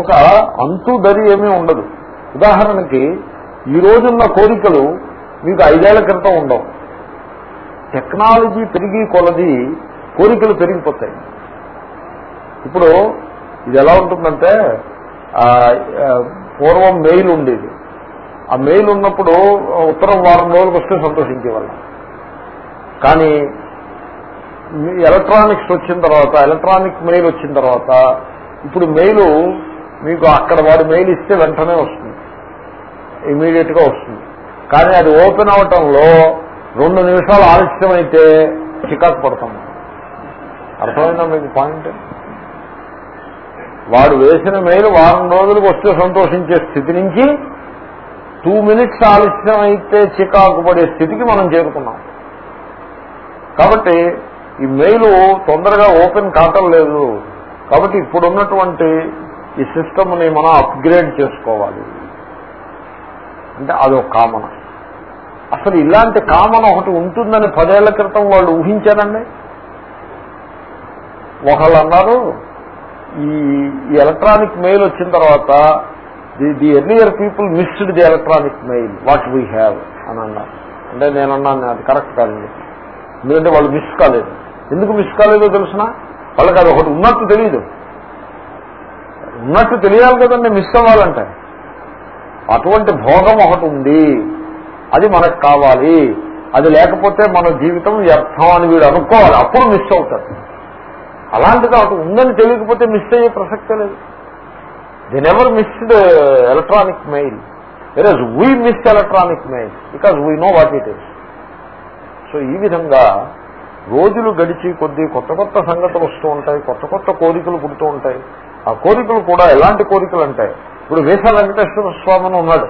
ఒక అంతు దరి ఏమీ ఉండదు. ఉదాహరణకి ఈ రోజున్న కోరికలు మీకు ఐదేళ్ళ క్రితం ఉండవు. టెక్నాలజీ పెరిగి కొలది కోరికలు పెరిగిపోతాయి. ఇప్పుడు ఇది ఎలా ఉంటుందంటే పూర్వం మెయిల్ ఉండేది. ఆ మెయిల్ ఉన్నప్పుడు ఉత్తరం వారం రోజులకు వస్తే సంతోషించేవాళ్ళం. కానీ ఎలక్ట్రానిక్స్ వచ్చిన తర్వాత ఎలక్ట్రానిక్ మెయిల్ వచ్చిన తర్వాత ఇప్పుడు మెయిల్ మీకు అక్కడ వాడు మెయిల్ ఇస్తే వెంటనే వస్తుంది. ఇమీడియట్గా వస్తుంది. కానీ అది ఓపెన్ అవటంలో రెండు నిమిషాలు ఆలస్యం అయితే చికాకు పడుతుంది అర్థమైందా మీకు పాయింట్? వాడు వేసిన మెయిల్ వారం రోజులకు వస్తే సంతోషించే స్థితి నుంచి టూ మినిట్స్ ఆలస్యం అయితే చికాకు పడే స్థితికి మనం చేరుకున్నాం. కాబట్టి ఈ మెయిల్ తొందరగా ఓపెన్ కావటం లేదు. కాబట్టి ఇప్పుడు ఉన్నటువంటి ఈ సిస్టమ్ని మనం అప్గ్రేడ్ చేసుకోవాలి. అంటే అదొక కామన. అసలు ఇలాంటి కామన ఒకటి ఉంటుందని పదేళ్ళ క్రితం వాళ్ళు ఊహించారండి? ఒకళ్ళు అన్నారు ఈ ఎలక్ట్రానిక్ మెయిల్ వచ్చిన తర్వాత the the earlier people missed the electronic mail what we have అని అన్నారు. అంటే నేను అన్నాను అది కరెక్ట్ కాదండి. ఎందుకంటే వాళ్ళు మిస్ కాలేదు. ఎందుకు మిస్ కాలేదో తెలిసిన? వాళ్ళకి అది ఒకటి ఉన్నట్టు తెలియదు ఉన్నట్టు తెలియాలి కదండి మిస్ అవ్వాలంటే అటువంటి భోగం ఒకటి ఉంది. అది మనకు కావాలి. అది లేకపోతే మన జీవితం వ్యర్థం అని వీడు అనుకోవాలి. అప్పుడు మిస్ అవుతాడు. అలాంటిది ఒకటి ఉందని తెలియకపోతే మిస్ అయ్యే ప్రసక్తే లేదు. The never missed electronic mail whereas we miss electronic mail because we know what it is so ఈ విధంగా రోజులు గడిచి కొద్దీ కొత్త కొత్త సంగతులు వస్తూ ఉంటాయి. కొత్త కొత్త కోరికలు పుడుతూ ఉంటాయి. ఆ కోరికలు కూడా ఎలాంటి కోరికలు అంటే ఇప్పుడు వేస వెంకటేశ్వర స్వామి అని ఉన్నాడు.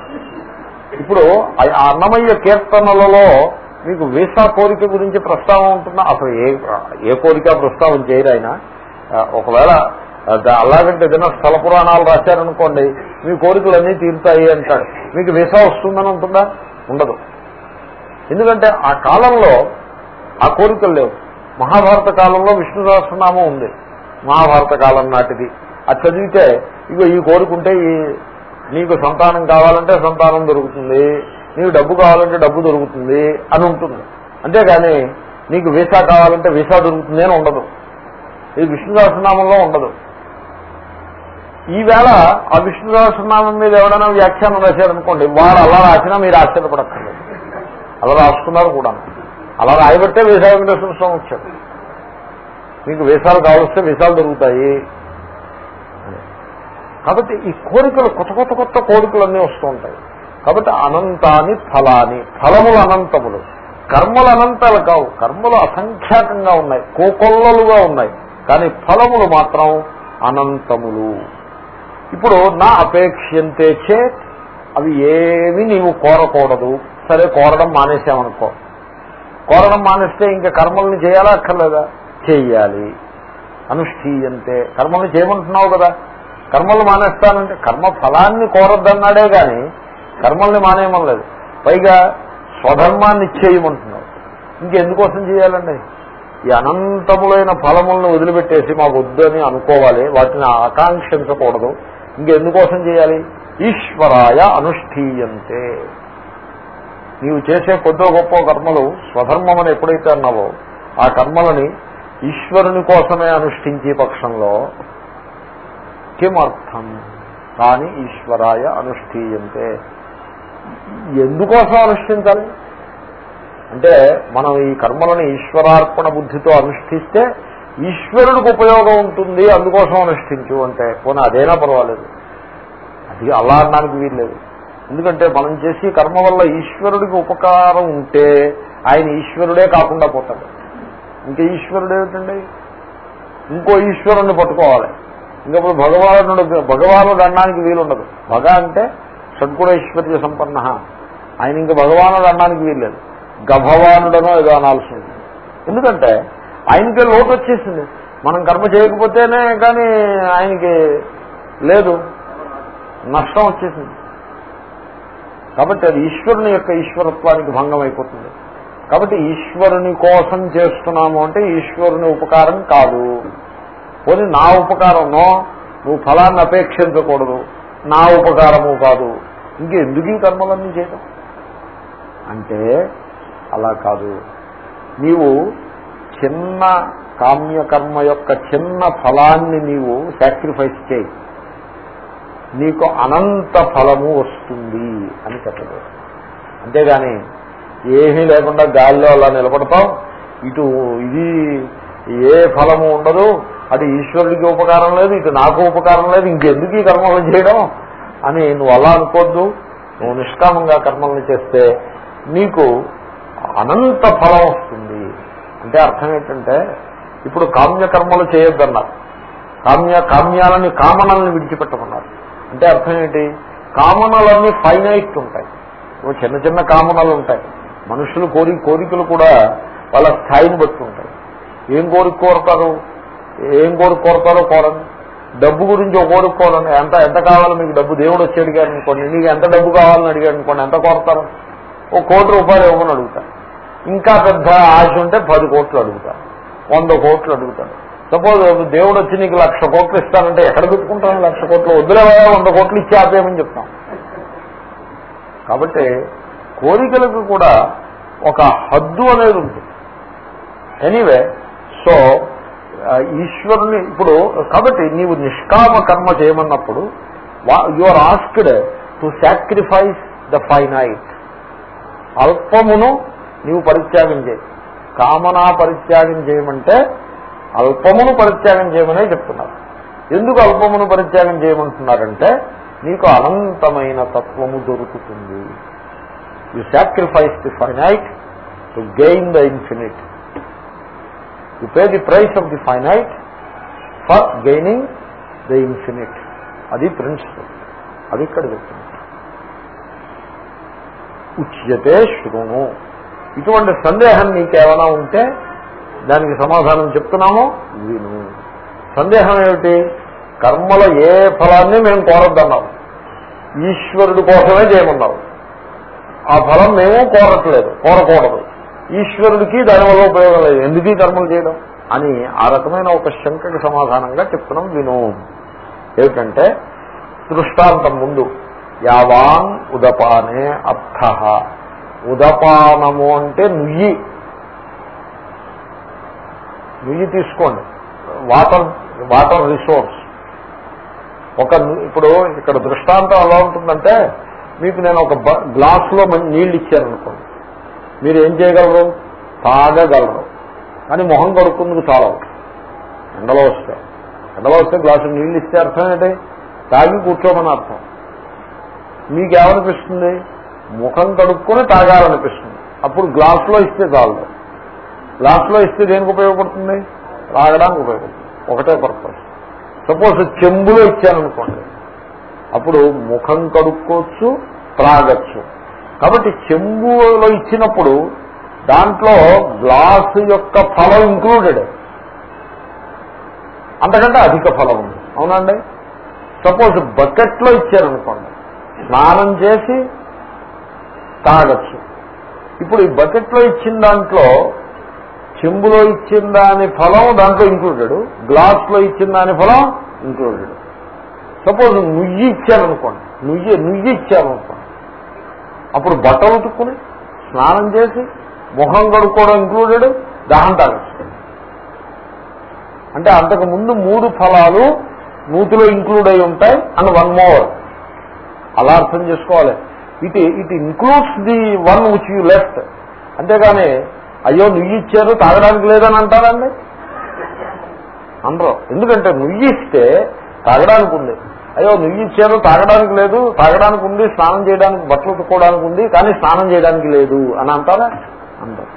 ఇప్పుడు ఆ అన్నమయ్య కీర్తనలలో మీకు వీసా కోరిక గురించి ప్రస్తావన ఉంటుందా? అసలు ఏ ఏ కోరిక ప్రస్తావన చేయరు ఆయన. ఒకవేళ అలాగంటే ఏదైనా స్థల పురాణాలు రాశారనుకోండి మీ కోరికలన్నీ తీరుతాయి అంటాడు. మీకు వీసా వస్తుందని ఉంటుందా? ఉండదు. ఎందుకంటే ఆ కాలంలో ఆ కోరికలు లేవు. మహాభారత కాలంలో విష్ణు సహస్రనామం ఉంది. మహాభారత కాలం నాటిది. అది చదివితే ఇగో ఈ కోరుకుంటే ఈ నీకు సంతానం కావాలంటే సంతానం దొరుకుతుంది నీకు డబ్బు కావాలంటే డబ్బు దొరుకుతుంది అని ఉంటుంది. అంతేగాని నీకు వీసా కావాలంటే వీసా దొరుకుతుంది అని ఉండదు. ఇది విష్ణు సహస్రనామంలో ఉండదు ఈవేళ ఆ విష్ణు సహస్రనామం మీద ఎవడైనా వ్యాఖ్యానం రాశారనుకోండి వారు అలా రాసినా మీరు ఆశ్చర్యపడక్కర్లేదు. అలా రాసుకున్నారు కూడా. అలా రాయబట్టే వీసా వెంకటేశ్వర స్వామి వచ్చాడు. మీకు వీసాలు కావలిస్తే వీసాలు దొరుకుతాయి. కాబట్టి ఈ కోరికలు కొత్త కొత్త కొత్త కోరికలన్నీ వస్తూ ఉంటాయి. కాబట్టి అనంతాని ఫలాని ఫలములు అనంతములు. కర్మలు అనంతాలు కావు. కర్మలు అసంఖ్యాకంగా ఉన్నాయి. కోకొల్లలుగా ఉన్నాయి. కానీ ఫలములు మాత్రం అనంతములు. ఇప్పుడు నా అపేక్షంతే చే అవి ఏవి నీవు కోరకూడదు. సరే కోరడం మానేసామనుకో. కోరడం మానేస్తే ఇంకా కర్మల్ని చేయాలా అక్కర్లేదా? చెయ్యాలి. అనుష్ఠీయంతే. కర్మల్ని చేయమంటున్నావు కదా. కర్మలు మానేస్తానంటే కర్మ ఫలాన్ని కోరద్దన్నాడే గాని కర్మల్ని మానేయమనలేదు పైగా స్వధర్మాన్ని ఇచ్చేయమంటున్నావు ఇంకెందుకోసం చేయాలండి? ఈ అనంతములైన ఫలములను వదిలిపెట్టేసి మాకు వద్దని అనుకోవాలి. వాటిని ఆకాంక్షించకూడదు. ఇంకెందుకోసం చేయాలి? ఈశ్వరాయ అనుష్ఠీయంతే. నీవు చేసే కొద్దో గొప్ప కర్మలు స్వధర్మం అని ఎప్పుడైతే అన్నావో ఆ కర్మలని ఈశ్వరుని కోసమే అనుష్ఠించే పక్షంలో కిమర్థం కానీ ఈశ్వరాయ అనుష్ఠీయంతే. ఎందుకోసం అనుష్ఠించాలి? అంటే మనం ఈ కర్మలను ఈశ్వరార్పణ బుద్ధితో అనుష్ఠిస్తే ఈశ్వరుడికి ఉపయోగం ఉంటుంది అందుకోసం అనుష్ఠించు అంటే. పోనీ అదేనా పర్వాలేదు. అది అలా అనడానికి వీల్లేదు. ఎందుకంటే మనం చేసే కర్మ వల్ల ఈశ్వరుడికి ఉపకారం ఉంటే ఆయన ఈశ్వరుడే కాకుండా పోతాడు. ఇంకా ఈశ్వరుడు ఏమిటండి? ఇంకో ఈశ్వరుణ్ణి పట్టుకోవాలి. ఇంకప్పుడు భగవానుడు భగవానుడు అనడానికి వీలుండదు. భగ అంటే షడ్గుణైశ్వర్య సంపన్న. ఆయన ఇంకా భగవానుడు అనడానికి వీల్లేదు. గభవానుడనో ఏదో అనాల్సి ఉంటుంది. ఎందుకంటే ఆయనకే లోటు వచ్చేసింది. మనం కర్మ చేయకపోతేనే కానీ ఆయనకి లేదు. నష్టం వచ్చేసింది. కాబట్టి అది ఈశ్వరుని యొక్క ఈశ్వరత్వానికి భంగం అయిపోతుంది కాబట్టి ఈశ్వరుని కోసం చేస్తున్నాము అంటే ఈశ్వరుని ఉపకారం కాదు. పోనీ నా ఉపకారంలో నువ్వు ఫలాన్ని అపేక్షించకూడదు. నా ఉపకారము కాదు. ఇంకెందుకు ఈ కర్మలన్నీ చేయడం అంటే అలా కాదు. నీవు చిన్న కామ్యకర్మ యొక్క చిన్న ఫలాన్ని నీవు సాక్రిఫైస్ చేయి. నీకు అనంత ఫలము వస్తుంది అని చెప్పదు అంతేగాని ఏమీ లేకుండా గాలిలో అలా నిలబడతాం ఇటు ఇది ఏ ఫలము ఉండదు. అది ఈశ్వరుడికి ఉపకారం లేదు ఇది నాకు ఉపకారం లేదు ఇంకెందుకు ఈ కర్మలు చేయడం? అని నువ్వు అలా అనుకోద్దు. నువ్వు నిష్కామంగా కర్మల్ని చేస్తే నీకు అనంత ఫలం వస్తుంది. అంటే అర్థం ఏంటంటే ఇప్పుడు కామ్యకర్మలు చేయొద్దన్నారు కామ్య కామ్యాలని కామనల్ని విడిచిపెట్టమన్నారు. అంటే అర్థం ఏంటి? కామనలన్నీ ఫైనైట్ ఉంటాయి. చిన్న చిన్న కామనలు ఉంటాయి. మనుషులు కోరి కోరికలు కూడా వాళ్ళ స్థాయిని బట్టి ఉంటాయి. ఏం కోరిక కోరతారు? ఏం కోరిక కోరతారో కోరండి డబ్బు గురించి ఒక కోరిక కోరండి ఎంత ఎంత కావాలో మీకు డబ్బు దేవుడు వచ్చి అడిగాడు అనుకోండి. నీకు ఎంత డబ్బు కావాలని అడిగాడు అనుకోండి. ఎంత కోరతారు? ఒక కోటి రూపాయలు ఇవ్వమని అడుగుతాను ఇంకా పెద్ద ఆశ ఉంటే పది కోట్లు అడుగుతారు. వంద కోట్లు అడుగుతాడు సపోజ్ దేవుడు వచ్చి నీకు లక్ష కోట్లు ఇస్తానంటే ఎక్కడ పెట్టుకుంటాను? లక్ష కోట్లు. వద్దులేవా వంద కోట్లు ఇచ్చి ఆపేయమని చెప్తాం. కాబట్టి కోరికలకు కూడా ఒక హద్దు అనేది ఉంటుంది. ఎనీవే సో ఈశ్వరుని ఇప్పుడు కాబట్టి నీవు నిష్కామ కర్మ చేయమన్నప్పుడు you are asked to sacrifice the finite అల్పమును నీవు పరిత్యాగం చేయి. కామనా పరిత్యాగం చేయమంటే అల్పమును పరిత్యాగం చేయమనే చెప్తున్నారు. ఎందుకు అల్పమును పరిత్యాగం చేయమంటున్నారంటే నీకు అనంతమైన తత్వము దొరుకుతుంది. You sacrifice the finite to gain the infinite you pay the price of the finite for gaining the infinite అది ప్రిన్సిపల్ అది ఇక్కడ చెప్తుంది ఉచ్యతే శృణు ఇటువంటి సందేహం నీకేమైనా ఉంటే దానికి సమాధానం చెప్తున్నాము విను. సందేహం ఏమిటి? కర్మల ఏ ఫలాన్ని మేము కోరద్దన్నాం ఈశ్వరుడు కోసమే చేయమన్నాము. ఆ ఫలం మేము కోరట్లేదు కోరకూడదు. ఈశ్వరుడికి దానివల్ల ఉపయోగం లేదు. ఎందుకు కర్మలు చేయడం? అని ఆ రకమైన ఒక శంకకి సమాధానంగా చెప్తున్నాం విను. ఏమిటంటే దృష్టాంతం ముందు యావాన్ ఉదపానే అర్థ. ఉదపానము అంటే నుయ్యి. నుయ్యి తీసుకోండి. Water water resource. ఒక ఇప్పుడు ఇక్కడ దృష్టాంతం ఎలా ఉంటుందంటే మీకు నేను ఒక గ్లాసులో ఇచ్చాను అనుకోండి మీరు ఏం చేయగలరు? తాగగలరు. కానీ మొహం కడుక్కుందుకు చాలా ఎండలో వస్తే ఎండలో వస్తే గ్లాసు నీళ్ళు ఇస్తే అర్థం ఏంటి? తాగి కూర్చోమని అర్థం. మీకేమనిపిస్తుంది? ముఖం కడుక్కొని తాగాలనిపిస్తుంది. అప్పుడు గ్లాసులో ఇస్తే చాలు. గ్లాసులో ఇస్తే దేనికి ఉపయోగపడుతుంది? తాగడానికి ఉపయోగపడుతుంది. ఒకటే పర్పస్. సపోజ్ చెంబులో ఇచ్చాననుకోండి అప్పుడు ముఖం కడుక్కోవచ్చు త్రాగచ్చు. కాబట్టి చెంబులో ఇచ్చినప్పుడు దాంట్లో గ్లాసు యొక్క ఫలం ఇంక్లూడెడ్. అంతకంటే అధిక ఫలం ఉంది. అవునండి సపోజ్ బకెట్లో ఇచ్చారనుకోండి. స్నానం చేసి తాగచ్చు. ఇప్పుడు ఈ బకెట్లో ఇచ్చిన దాంట్లో చెంబులో ఇచ్చిన దాని ఫలం దాంట్లో ఇంక్లూడెడ్. గ్లాస్లో ఇచ్చిన దాని ఫలం ఇంక్లూడెడ్. సపోజ్ నుయ్యి ఇచ్చారనుకోండి. నుయ్యి నుయ్యి ఇచ్చారనుకోండి. అప్పుడు బట్టలు ఉతుక్కుని స్నానం చేసి ముఖం కడుక్కోవడం ఇంక్లూడెడ్ దాహం తాగచ్చు అంటే అంతకు ముందు మూడు ఫలాలు నూతిలో ఇంక్లూడ్ అయి ఉంటాయి అండ్ వన్ మోర్ అలా అర్థం చేసుకోవాలి. It it includes the one which you left అంతేగాని అయ్యో నువ్వు ఇచ్చారు తాగడానికి లేదని అంటారండి? అనరు ఎందుకంటే నుయ్యి ఇస్తే తాగడానికి ఉంది. అయ్యో నువ్వు ఇచ్చారు తాగడానికి లేదు తాగడానికి ఉంది స్నానం చేయడానికి బట్టలు ఉతుక్కోవడానికి ఉంది కానీ స్నానం చేయడానికి లేదు అని అంటారా? అంటారు.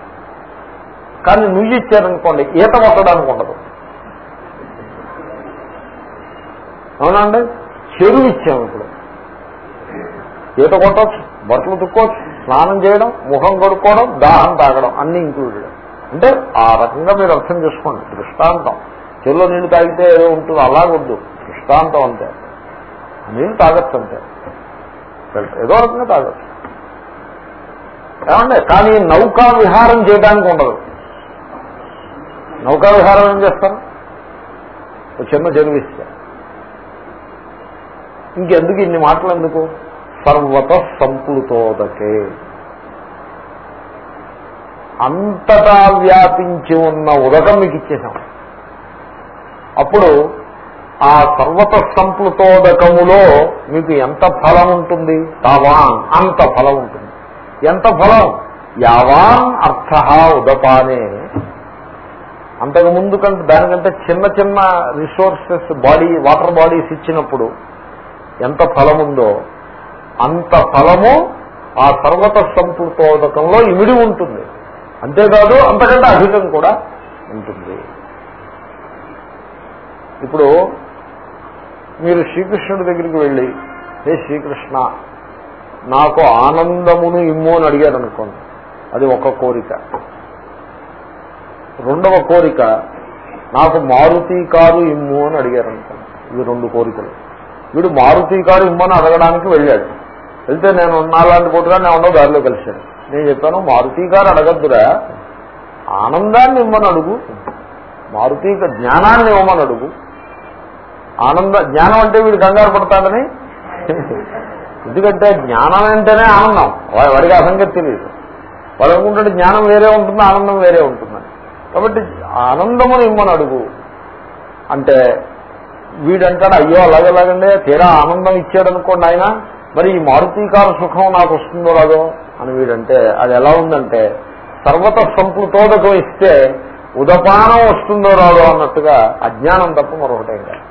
కానీ నువ్వు ఇచ్చారనుకోండి ఈత కొట్టడానికి ఉండదు. అవునండి చెరువు ఇచ్చాము ఇప్పుడు. ఈత కొట్టచ్చు బట్టలు ఉతుక్కోవచ్చు స్నానం చేయడం ముఖం కడుక్కోవడం దాహం తాగడం అన్ని ఇంక్లూడెడ్ అంటే ఆ రకంగా మీరు అర్థం చేసుకోండి దృష్టాంతం. చెరువులో నీళ్ళు తాగితే ఏదో ఉంటుంది అలాగొద్దు. దృష్టాంతం అంతే. నేను తాగొచ్చు అంతే. ఏదో రకంగా తాగొచ్చు. ఏమండి కానీ నౌకా విహారం చేయడానికి ఉండదు. నౌకా విహారం ఏం చేస్తాను ఒక చిన్న జన్మిస్తా ఇంకెందుకు ఇన్ని మాటలు ఎందుకు? సర్వత సంప్లుతోదకే. అంతటా వ్యాపించి ఉన్న ఉదకం మీకు ఇచ్చేసాం అప్పుడు ఆ సర్వత సంప్లుతోదకములో మీకు ఎంత ఫలం ఉంటుంది? తావాన్ అంత ఫలం ఉంటుంది. ఎంత ఫలం? యావాన్ అర్థ ఉదపానే. అంతకు ముందు కంటే దానికంటే చిన్న చిన్న రిసోర్సెస్ బాడీ వాటర్ బాడీస్ ఇచ్చినప్పుడు ఎంత ఫలం ఉందో అంత ఫలము ఆ సర్వత సంపృతోదకంలో ఇమిడి ఉంటుంది. అంతేకాదు అంతకంటే అధికం కూడా ఉంటుంది. ఇప్పుడు మీరు శ్రీకృష్ణుడి దగ్గరికి వెళ్ళి హే శ్రీకృష్ణ నాకు ఆనందమును ఇమ్ము అని అడిగారు అనుకోండి అది ఒక కోరిక. రెండవ కోరిక నాకు మారుతి కారు ఇమ్ము అని అడిగారు అనుకోండి ఇవి రెండు కోరికలు. వీడు మారుతి కారు ఇమ్మని అడగడానికి వెళ్ళాడు. వెళ్తే నేను ఉన్నాలాంటి పూటగా నేను ఉండవు దారిలో కలిశాను. నేను చెప్పాను మారుతి కారు అడగద్దురా ఆనందాన్ని ఇమ్మని అడుగు. మారుతి జ్ఞానాన్ని ఇవ్వమని అడుగు. ఆనంద జ్ఞానం అంటే వీడు కంగారు పడతాడని? ఎందుకంటే జ్ఞానం అంటేనే ఆనందం. వాడికి అసంగతి తెలియదు. వాడు అనుకుంటే జ్ఞానం వేరే ఉంటుంది ఆనందం వేరే ఉంటుందని కాబట్టి ఆనందమును ఇమ్మని అడుగు. అంటే వీడంటాడు అయ్యో అలాగేలాగండి తీరా ఆనందం ఇచ్చాడు అనుకోండి ఆయన మరి ఈ మారుతీకార సుఖం నాకు వస్తుందో రాదో? అని వీడంటే అది ఎలా ఉందంటే సర్వత సంపృతోదకం ఇస్తే ఉదపానం వస్తుందో రాదో అన్నట్టుగా అజ్ఞానం తప్ప మరొకటే కాదు.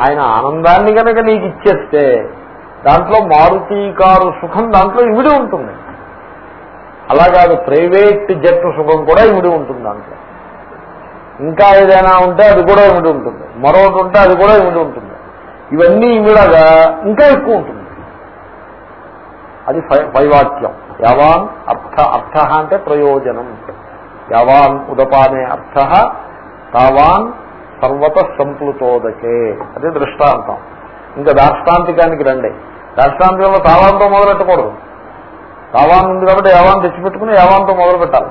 ఆయన ఆనందాన్ని కనుక నీకు ఇచ్చేస్తే దాంట్లో మారుతీకారు సుఖం దాంట్లో ఇమిడి ఉంటుంది. అలా కాదు ప్రైవేట్ జెట్ సుఖం కూడా ఇమిడి ఉంటుంది దాంట్లో. ఇంకా ఏదైనా ఉంటే అది కూడా ఇమిడి ఉంటుంది. మరొకటి ఉంటే అది కూడా ఇమిడి ఉంటుంది. ఇవన్నీ ఇమిడగా ఇంకా ఎక్కువ ఉంటుంది. అది వైవాక్యం పైవాక్యం యావాన్ అర్థ అర్థ అంటే ప్రయోజనం. యావాన్ ఉదపానే అర్థ తావాన్ సర్వత సంప్లుతోదకే. అదే దృష్టాంతం. ఇంకా దాష్టాంతికానికి రండి. దాష్టాంతికంలో తావాన్తో మొదలెట్టకూడదు. తావాన్ ఉంది కాబట్టి యావాన్ తెచ్చిపెట్టుకుని యావాన్తో మొదలు పెట్టాలి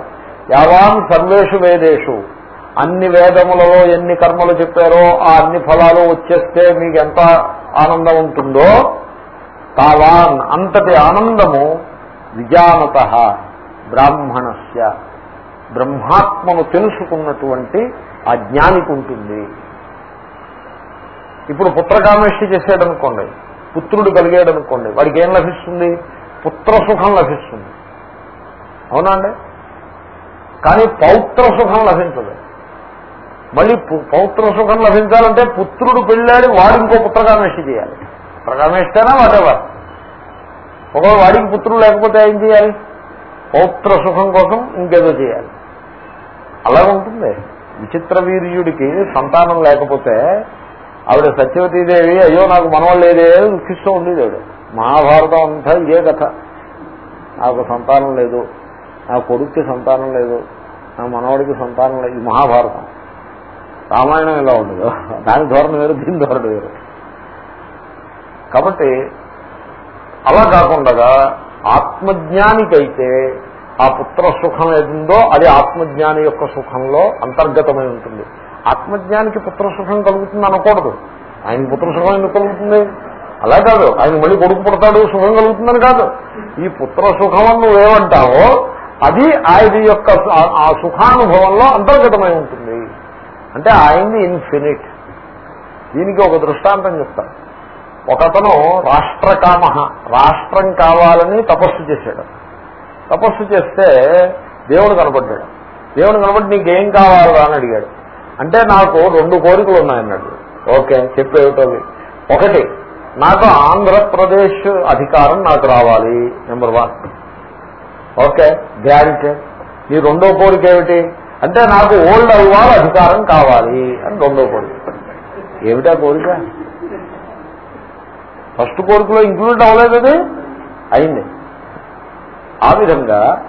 యావాన్ సర్వేషు వేదేషు. అన్ని వేదములలో ఎన్ని కర్మలు చెప్పారో ఆ అన్ని ఫలాలు వచ్చేస్తే మీకు ఎంత ఆనందం ఉంటుందో తావాన్ అంతటి ఆనందము విజానత బ్రాహ్మణస్య. బ్రహ్మాత్మను తెలుసుకున్నటువంటి ఆ జ్ఞానికి ఉంటుంది ఇప్పుడు పుత్రకామేష్టి చేసాడనుకోండి పుత్రుడు కలిగాడనుకోండి వాడికి ఏం లభిస్తుంది? పుత్ర సుఖం లభిస్తుంది. అవునా అండి? కానీ పౌత్ర సుఖం లభించదు. మళ్ళీ పౌత్ర సుఖం లభించాలంటే పుత్రుడు పెళ్ళాడి వాడు ఇంకో పుత్రకామేష్టి చేయాలి. పుత్రకామేష్టేనా వాటెవర్? ఒకవేళ వాడికి పుత్రుడు లేకపోతే ఏం చేయాలి? పౌత్ర సుఖం కోసం ఇంకేదో చేయాలి. అలా ఉంటుంది విచిత్ర వీర్యుడికి సంతానం లేకపోతే ఆవిడ సత్యవతీదేవి అయ్యో నాకు మనవాళ్ళు లేదే దుఃఖిస్తూ ఉండేది మహాభారతం అంతా ఇదే కథ. నాకు సంతానం లేదు. నా కొడుక్కి సంతానం లేదు. నా మనవాడికి సంతానం లేదు. మహాభారతం. రామాయణం ఇలా ఉండదు. దాని ధోరణి వేరు దీని ధోరణి వేరు. కాబట్టి అలా కాకుండా ఆత్మజ్ఞానికైతే ఆ పుత్ర సుఖం ఏదిందో అది ఆత్మజ్ఞాని యొక్క సుఖంలో అంతర్గతమై ఉంటుంది. ఆత్మజ్ఞానికి పుత్ర సుఖం కలుగుతుంది అనకూడదు. ఆయన పుత్ర సుఖం ఎందుకు కలుగుతుంది? అలా కాదు. ఆయన మళ్ళీ కొడుకు పుడతాడు సుఖం కలుగుతుందని కాదు. ఈ పుత్ర సుఖం అని నువ్వేమంటావో అది ఆయన యొక్క ఆ- సుఖానుభవంలో అంతర్గతమై ఉంటుంది. అంటే ఆయన్ని ఇన్ఫినిట్ దీనికి ఒక దృష్టాంతం చెప్తాను. ఒకతను రాష్ట్రకామ రాష్ట్రం కావాలని తపస్సు చేశాడు. తపస్సు చేస్తే దేవుడు కనపడ్డాడు. దేవుడు కనపడి నీకేం కావాలా అని అడిగాడు. అంటే నాకు రెండు కోరికలు ఉన్నాయన్నాడు. ఓకే చెప్పేవిటవి ఒకటి నాకు ఆంధ్రప్రదేశ్ అధికారం నాకు రావాలి. Number one. ఓకే గ్రాంట్ నీ రెండో కోరిక ఏమిటి? అంటే నాకు ఓల్డ్ అవ్వాలి అధికారం కావాలి అని రెండో కోరిక. ఏమిటా కోరిక? ఫస్ట్ కోరికలో ఇంక్లూడ్ అవ్వలేదు అది? అయింది. ఆ విధంగా.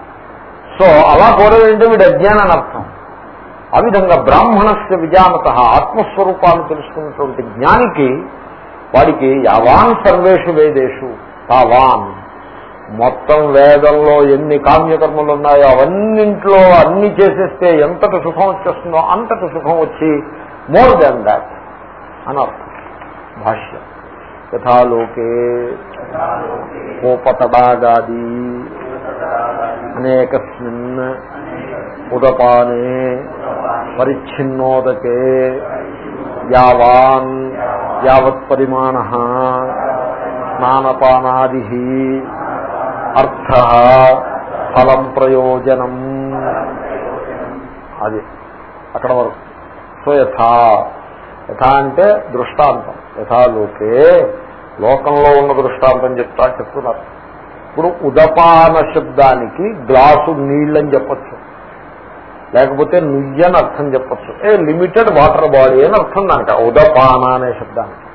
సో అలా కోరేదంటే వీడు అజ్ఞానం అని అర్థం. ఆ విధంగా బ్రాహ్మణస్య విజానత ఆత్మస్వరూపాన్ని తెలుసుకున్నటువంటి జ్ఞానికి వాడికి యావాన్ సర్వేషు వేదేషు తావాన్. మొత్తం వేదంలో ఎన్ని కామ్యకర్మలు ఉన్నాయో అవన్నింట్లో అన్ని చేసేస్తే ఎంతటి సుఖం వచ్చేస్తుందో అంతటి సుఖం వచ్చి మోర్ దాన్ దాట్ అని అర్థం. భాష్యం. యథాలోకే. కోపతడాగాది. అనేకస్మిన్ ఉదపానే పరిచ్ఛిన్నోదకే యావాన్ యావత్ పరిమాణ స్నానపానాది అర్థ ఫలం ప్రయోజనం. అది అక్కడ వరకు. సో యథా యథా అంటే దృష్టాంతం. యథాలోకే లోకంలో ఉన్న దృష్టాంతం చెప్తా చెప్తున్నారు. ఇప్పుడు ఉదపాన శబ్దానికి గ్లాసు నీళ్ళని చెప్పచ్చు. లేకపోతే నుయ్యని అర్థం చెప్పచ్చు. ఏ లిమిటెడ్ వాటర్ బాడీ అని అర్థం దానికి. ఉదపాన అనే శబ్దానికి.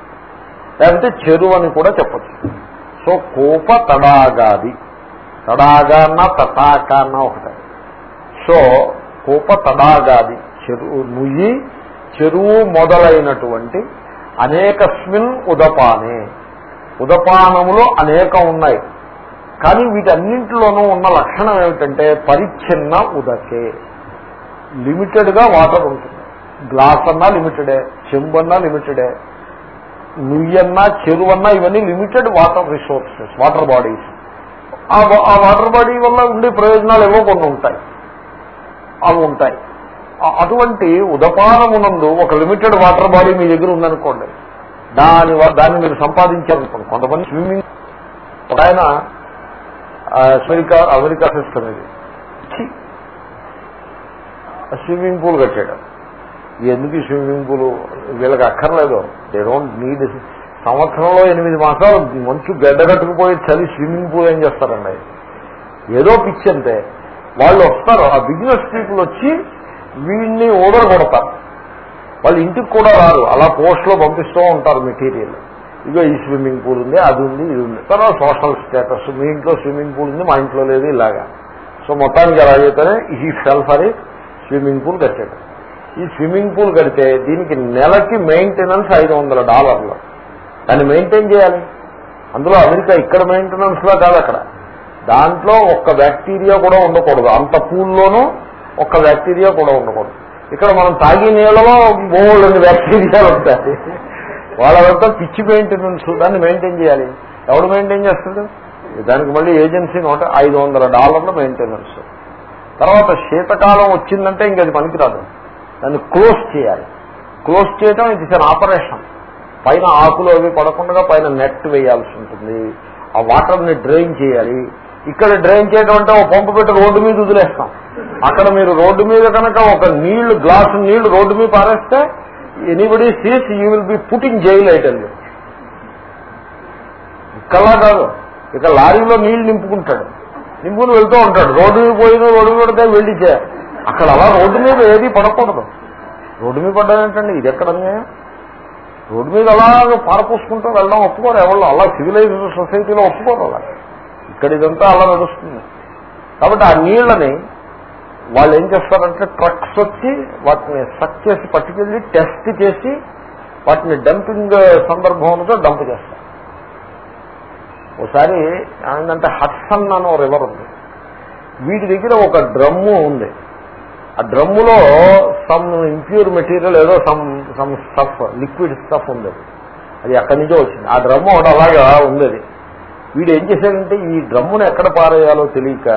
లేకపోతే చెరువు అని కూడా చెప్పచ్చు. సో కోప తడాగాది. తడాగాన్న తటాకాన్న ఒకటే. సో కోప తడాగాది. చెరువు నుయ్యి చెరువు మొదలైనటువంటి అనేకస్మిన్ ఉదపానే. ఉదపానములు అనేకం ఉన్నాయి. కానీ వీటన్నింటిలోనూ ఉన్న లక్షణం ఏమిటంటే పరిచ్ఛిన్న ఉదకే. లిమిటెడ్గా వాటర్ ఉంటుంది. గ్లాస్ అన్నా లిమిటెడే చెంబు అన్నా లిమిటెడే నుయ్యన్నా చెరువన్నా ఇవన్నీ limited water resources water bodies. ఆ వాటర్ బాడీ వల్ల ఉండే ప్రయోజనాలు ఏవో కొన్ని ఉంటాయి. అవి ఉంటాయి. అటువంటి ఉదపానమునందు ఒక లిమిటెడ్ వాటర్ బాడీ మీ దగ్గర ఉందనుకోండి. దాని దాన్ని మీరు సంపాదించారనుకోండి. కొంతమంది స్విమ్మింగ్ ఒక ఆయన అమెరికా అమెరికా సిస్టమ్ ఇది. స్విమ్మింగ్ పూల్ కట్టాడు. ఎందుకు స్విమ్మింగ్ పూల్? వీళ్ళకి అక్కర్లేదు. దే డోంట్ నీడ్ సంవత్సరంలో ఎనిమిది మాసాలు మంచు గడ్డ కట్టుకుపోయి చలి స్విమ్మింగ్ పూల్ ఏం చేస్తారండి? ఏదో పిచ్చి అంతే. వాళ్ళు వస్తారు. ఆ బిజినెస్ పీపుల్ వచ్చి వీడిని ఓడర్ కొడతారు వాళ్ళు ఇంటికి కూడా రారు. అలా పోస్ట్లో పంపిస్తూ ఉంటారు మెటీరియల్. ఇగో ఈ స్విమ్మింగ్ పూల్ ఉంది అది ఉంది ఇది ఉంది. తర్వాత సోషల్ స్టేటస్ మీ ఇంట్లో స్విమ్మింగ్ పూల్ ఉంది మా ఇంట్లో లేదు ఇలాగా. సో మొత్తానికి ఎలాగైతేనే ఈ సెల్ఫ్ అని స్విమ్మింగ్ పూల్ కట్టాడు. ఈ స్విమ్మింగ్ పూల్ కడితే దీనికి నెలకి మెయింటెనెన్స్ ఐదు వందల డాలర్లు. దాన్ని మెయింటైన్ చేయాలి. అందులో అమెరికా ఇక్కడ మెయింటెనెన్స్లో కాదు అక్కడ. దాంట్లో ఒక్క బ్యాక్టీరియా కూడా ఉండకూడదు. అంత పూల్లోనూ ఒక్క బ్యాక్టీరియా కూడా ఉండకూడదు. ఇక్కడ మనం తాగి నీళ్ళలో బోల్డ్ బ్యాక్టీరియాలు ఉంటాయి. వాళ్ళంతా పిచ్చి మెయింటెనెన్స్ దాన్ని మెయింటైన్ చేయాలి. ఎవడు మెయింటైన్ చేస్తాడు? దానికి మళ్ళీ ఏజెన్సీ నూట ఐదు వందల డాలర్ల మెయింటెనెన్స్. తర్వాత శీతకాలం వచ్చిందంటే ఇంక అది పనికిరాదు. దాన్ని క్లోజ్ చేయాలి. క్లోజ్ చేయడం ఇది ఇస్ ఆపరేషన్. పైన ఆకులు అవి పడకుండా పైన నెట్ వేయాల్సి ఉంటుంది. ఆ వాటర్ని డ్రైన్ చేయాలి. ఇక్కడ డ్రైన్ చేయడం అంటే ఒక పంపు పెట్టి రోడ్డు మీద వదిలేస్తాం. అక్కడ మీరు రోడ్డు మీద కనుక ఒక నీళ్ళు గ్లాసు నీళ్ళు రోడ్డు మీద పారేస్తే anybody sees you will be putting jail it'll ఇక్కడలా కాదు ఇక లారీలో నీళ్ళు నింపుకుంటాడు. నింపుకుని వెళ్తూ ఉంటాడు. రోడ్డు మీద పోయిన రోడ్డు మీద వెళ్ళితే అక్కడ అలా రోడ్డు మీద ఏది పడకూడదు. రోడ్డు మీద పడ్డానంటండి ఇది ఎక్కడ రోడ్డు మీద అలాగే పారపూసుకుంటూ వెళ్ళడం ఒప్పుకోరు ఎవరు. అలా సివిలైజ్డ్ సొసైటీలో ఒప్పుకోరు అలా. ఇక్కడ ఇదంతా అలా నడుస్తుంది. కాబట్టి ఆ నీళ్ళని వాళ్ళు ఏం చేస్తారంటే ట్రక్స్ వచ్చి వాటిని సక్ చేసి పట్టుకెళ్ళి టెస్ట్ చేసి వాటిని డంపింగ్ సందర్భంలో డంప్ చేస్తారు. ఒకసారి ఏంటంటే హట్సన్ అని ఒక రివర్ ఉంది. వీటి దగ్గర ఒక డ్రమ్ము ఉంది. ఆ డ్రమ్ములో సమ్ ఇంప్యూర్ మెటీరియల్ ఏదో some some stuff liquid stuff ఉంది. అది అక్కడి నుంచో వచ్చింది. ఆ డ్రమ్ము ఒకటి అలాగా ఉంది వీడు ఏం చేశాడంటే ఈ డ్రమ్మును ఎక్కడ పారేయాలో తెలియక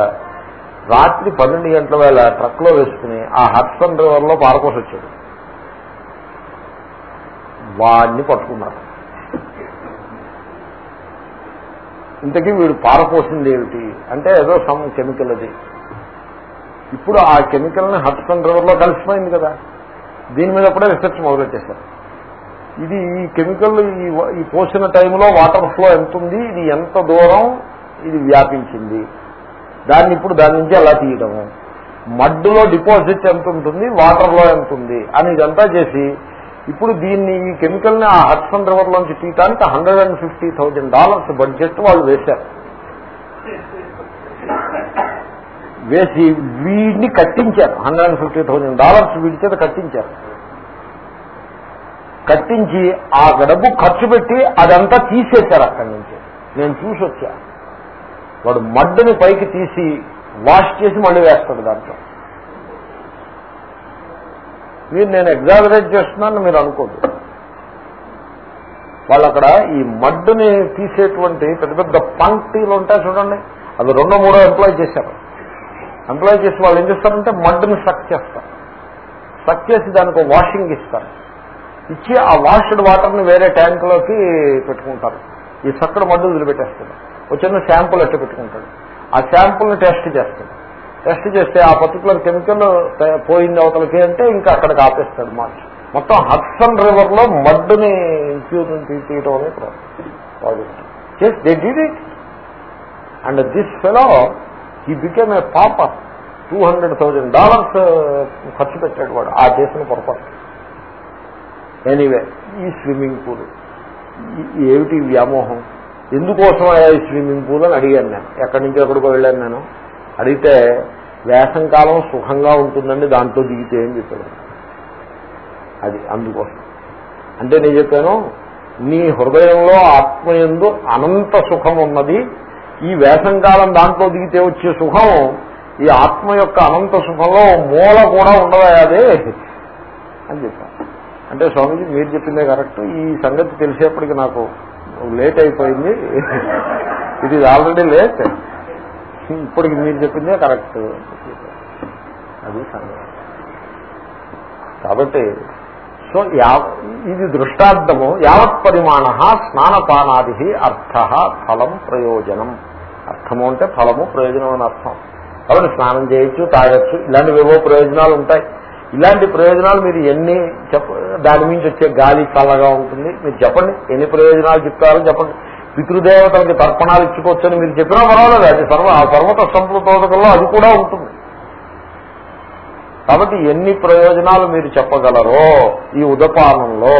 రాత్రి పన్నెండు గంటల వేళ ట్రక్లో వేసుకుని ఆ హడ్సన్ రివర్లో పారకోసి వచ్చాడు. వాడిని పట్టుకున్నారు. ఇంతకీ వీడు పారపోసింది ఏమిటి? అంటే ఏదో సమ్ కెమికల్ అది. ఇప్పుడు ఆ కెమికల్ని హడ్సన్ రివర్లో కలిసిపోయింది కదా. దీని మీద కూడా రీసెర్చ్ మొదలెట్టేశారు ఇది ఈ కెమికల్ ఈ పోసిన టైంలో వాటర్ ఫ్లో ఎంత ఉంది? ఇది ఎంత దూరం? ఇది వ్యాపించింది? దాన్ని ఇప్పుడు దాని నుంచి అలా తీయడము మడ్డులో డిపాజిట్ ఎంత ఉంటుంది? వాటర్లో ఎంత ఉంది? అని ఇదంతా చేసి ఇప్పుడు దీన్ని ఈ కెమికల్ని ఆ హట్సన్ రివర్లోంచి తీయటానికి hundred and fifty thousand dollars budget వాళ్ళు వేశారు. వేసి వీడిని కట్టించారు. Hundred and fifty thousand dollars వీడి చేత కట్టించారు. కట్టించి ఆ డబ్బు ఖర్చు పెట్టి అదంతా తీసేశారు అక్కడి నుంచి. నేను చూసి వచ్చా వాడు మడ్డుని పైకి తీసి వాష్ చేసి మళ్ళీ వేస్తాడు దాంట్లో. మీరు నేను ఎగ్జాగరేట్ చేస్తున్నాను మీరు అనుకోదు వాళ్ళు అక్కడ ఈ మడ్డుని తీసేటువంటి పెద్ద పెద్ద పంక్టీలు ఉంటాయి చూడండి. అవి రెండో మూడో ఎంప్లాయ్ చేశారు. ఎంప్లాయ్ చేసి వాళ్ళు ఏం చేస్తారంటే మడ్డుని సక్ చేస్తారు. సక్ చేసి దానికి వాషింగ్ ఇస్తారు. ఇచ్చి ఆ వాష్డ్ వాటర్ని వేరే ట్యాంకులోకి పెట్టుకుంటారు. ఈ చక్కడ మడ్డు వదిలిపెట్టేస్తారు. ఒక చిన్న శాంపుల్ అట్టు పెట్టుకుంటాడు. ఆ శాంపుల్ని టెస్ట్ చేస్తాడు. టెస్ట్ చేస్తే ఆ పర్టికులర్ కెమికల్ పోయింది అవతలకి అంటే ఇంకా అక్కడికి ఆపేస్తాడు మార్చి. మొత్తం హడ్సన్ రివర్లో మడ్డుని ఇన్ఫ్యూజన్ తీయటం అనే ప్రాజెక్ట్. చేసి they did it and this fellow ఈ బికేమ్ ఏ పాప టూ హండ్రెడ్ థౌజండ్ డాలర్స్ ఖర్చు పెట్టాడు వాడు. ఆ చేసిన పొరపాటు. ఎనీవే ఈ స్విమ్మింగ్ పూల్. ఏమిటి వ్యామోహం? ఎందుకోసం ఈ స్విమ్మింగ్ పూల్ అని అడిగాను నేను. ఎక్కడి నుంచి ఎక్కడికో వెళ్ళాను నేను. అడిగితే వేసంకాలం సుఖంగా ఉంటుందండి దాంట్లో దిగితే ఏం చెప్పాడు. అది అందుకోసం. అంటే నేను చెప్పాను నీ హృదయంలో ఆత్మయందు అనంత సుఖం ఉన్నది. ఈ వేసంకాలం దాంట్లో దిగితే వచ్చే సుఖం ఈ ఆత్మ యొక్క అనంత సుఖంలో మూల కూడా ఉండదా అదే? అని చెప్పాను. అంటే స్వామీజీ మీరు చెప్పిందే కరెక్ట్. ఈ సంగతి తెలిసేప్పటికి నాకు లేట్ అయిపోయింది. ఇట్ ఈజ్ ఆల్రెడీ లేట్ ఇప్పటికి మీరు చెప్పిందే కరెక్ట్ అది కాబట్టి సో ఇది దృష్టార్థము యావత్ పరిమాణ స్నానపానాది అర్థ ఫలం ప్రయోజనం. అర్థము అంటే ఫలము ప్రయోజనం అని అర్థం. కాబట్టి స్నానం చేయొచ్చు తాగొచ్చు ఇలాంటివేవో ప్రయోజనాలు ఉంటాయి ఇలాంటి ప్రయోజనాలు మీరు ఎన్ని చెప్ప దాని నుంచి వచ్చే గాలి చల్లగా ఉంటుంది. మీరు చెప్పండి ఎన్ని ప్రయోజనాలు చెప్తారో చెప్పండి. పితృదేవతలకి తర్పణాలు ఇచ్చుకోవచ్చని మీరు చెప్పినా పర్వాలేదు అది సర్వ ఆ పర్వత సంప్రదోదకంలో అది కూడా ఉంటుంది. కాబట్టి ఎన్ని ప్రయోజనాలు మీరు చెప్పగలరో ఈ ఉదపానంలో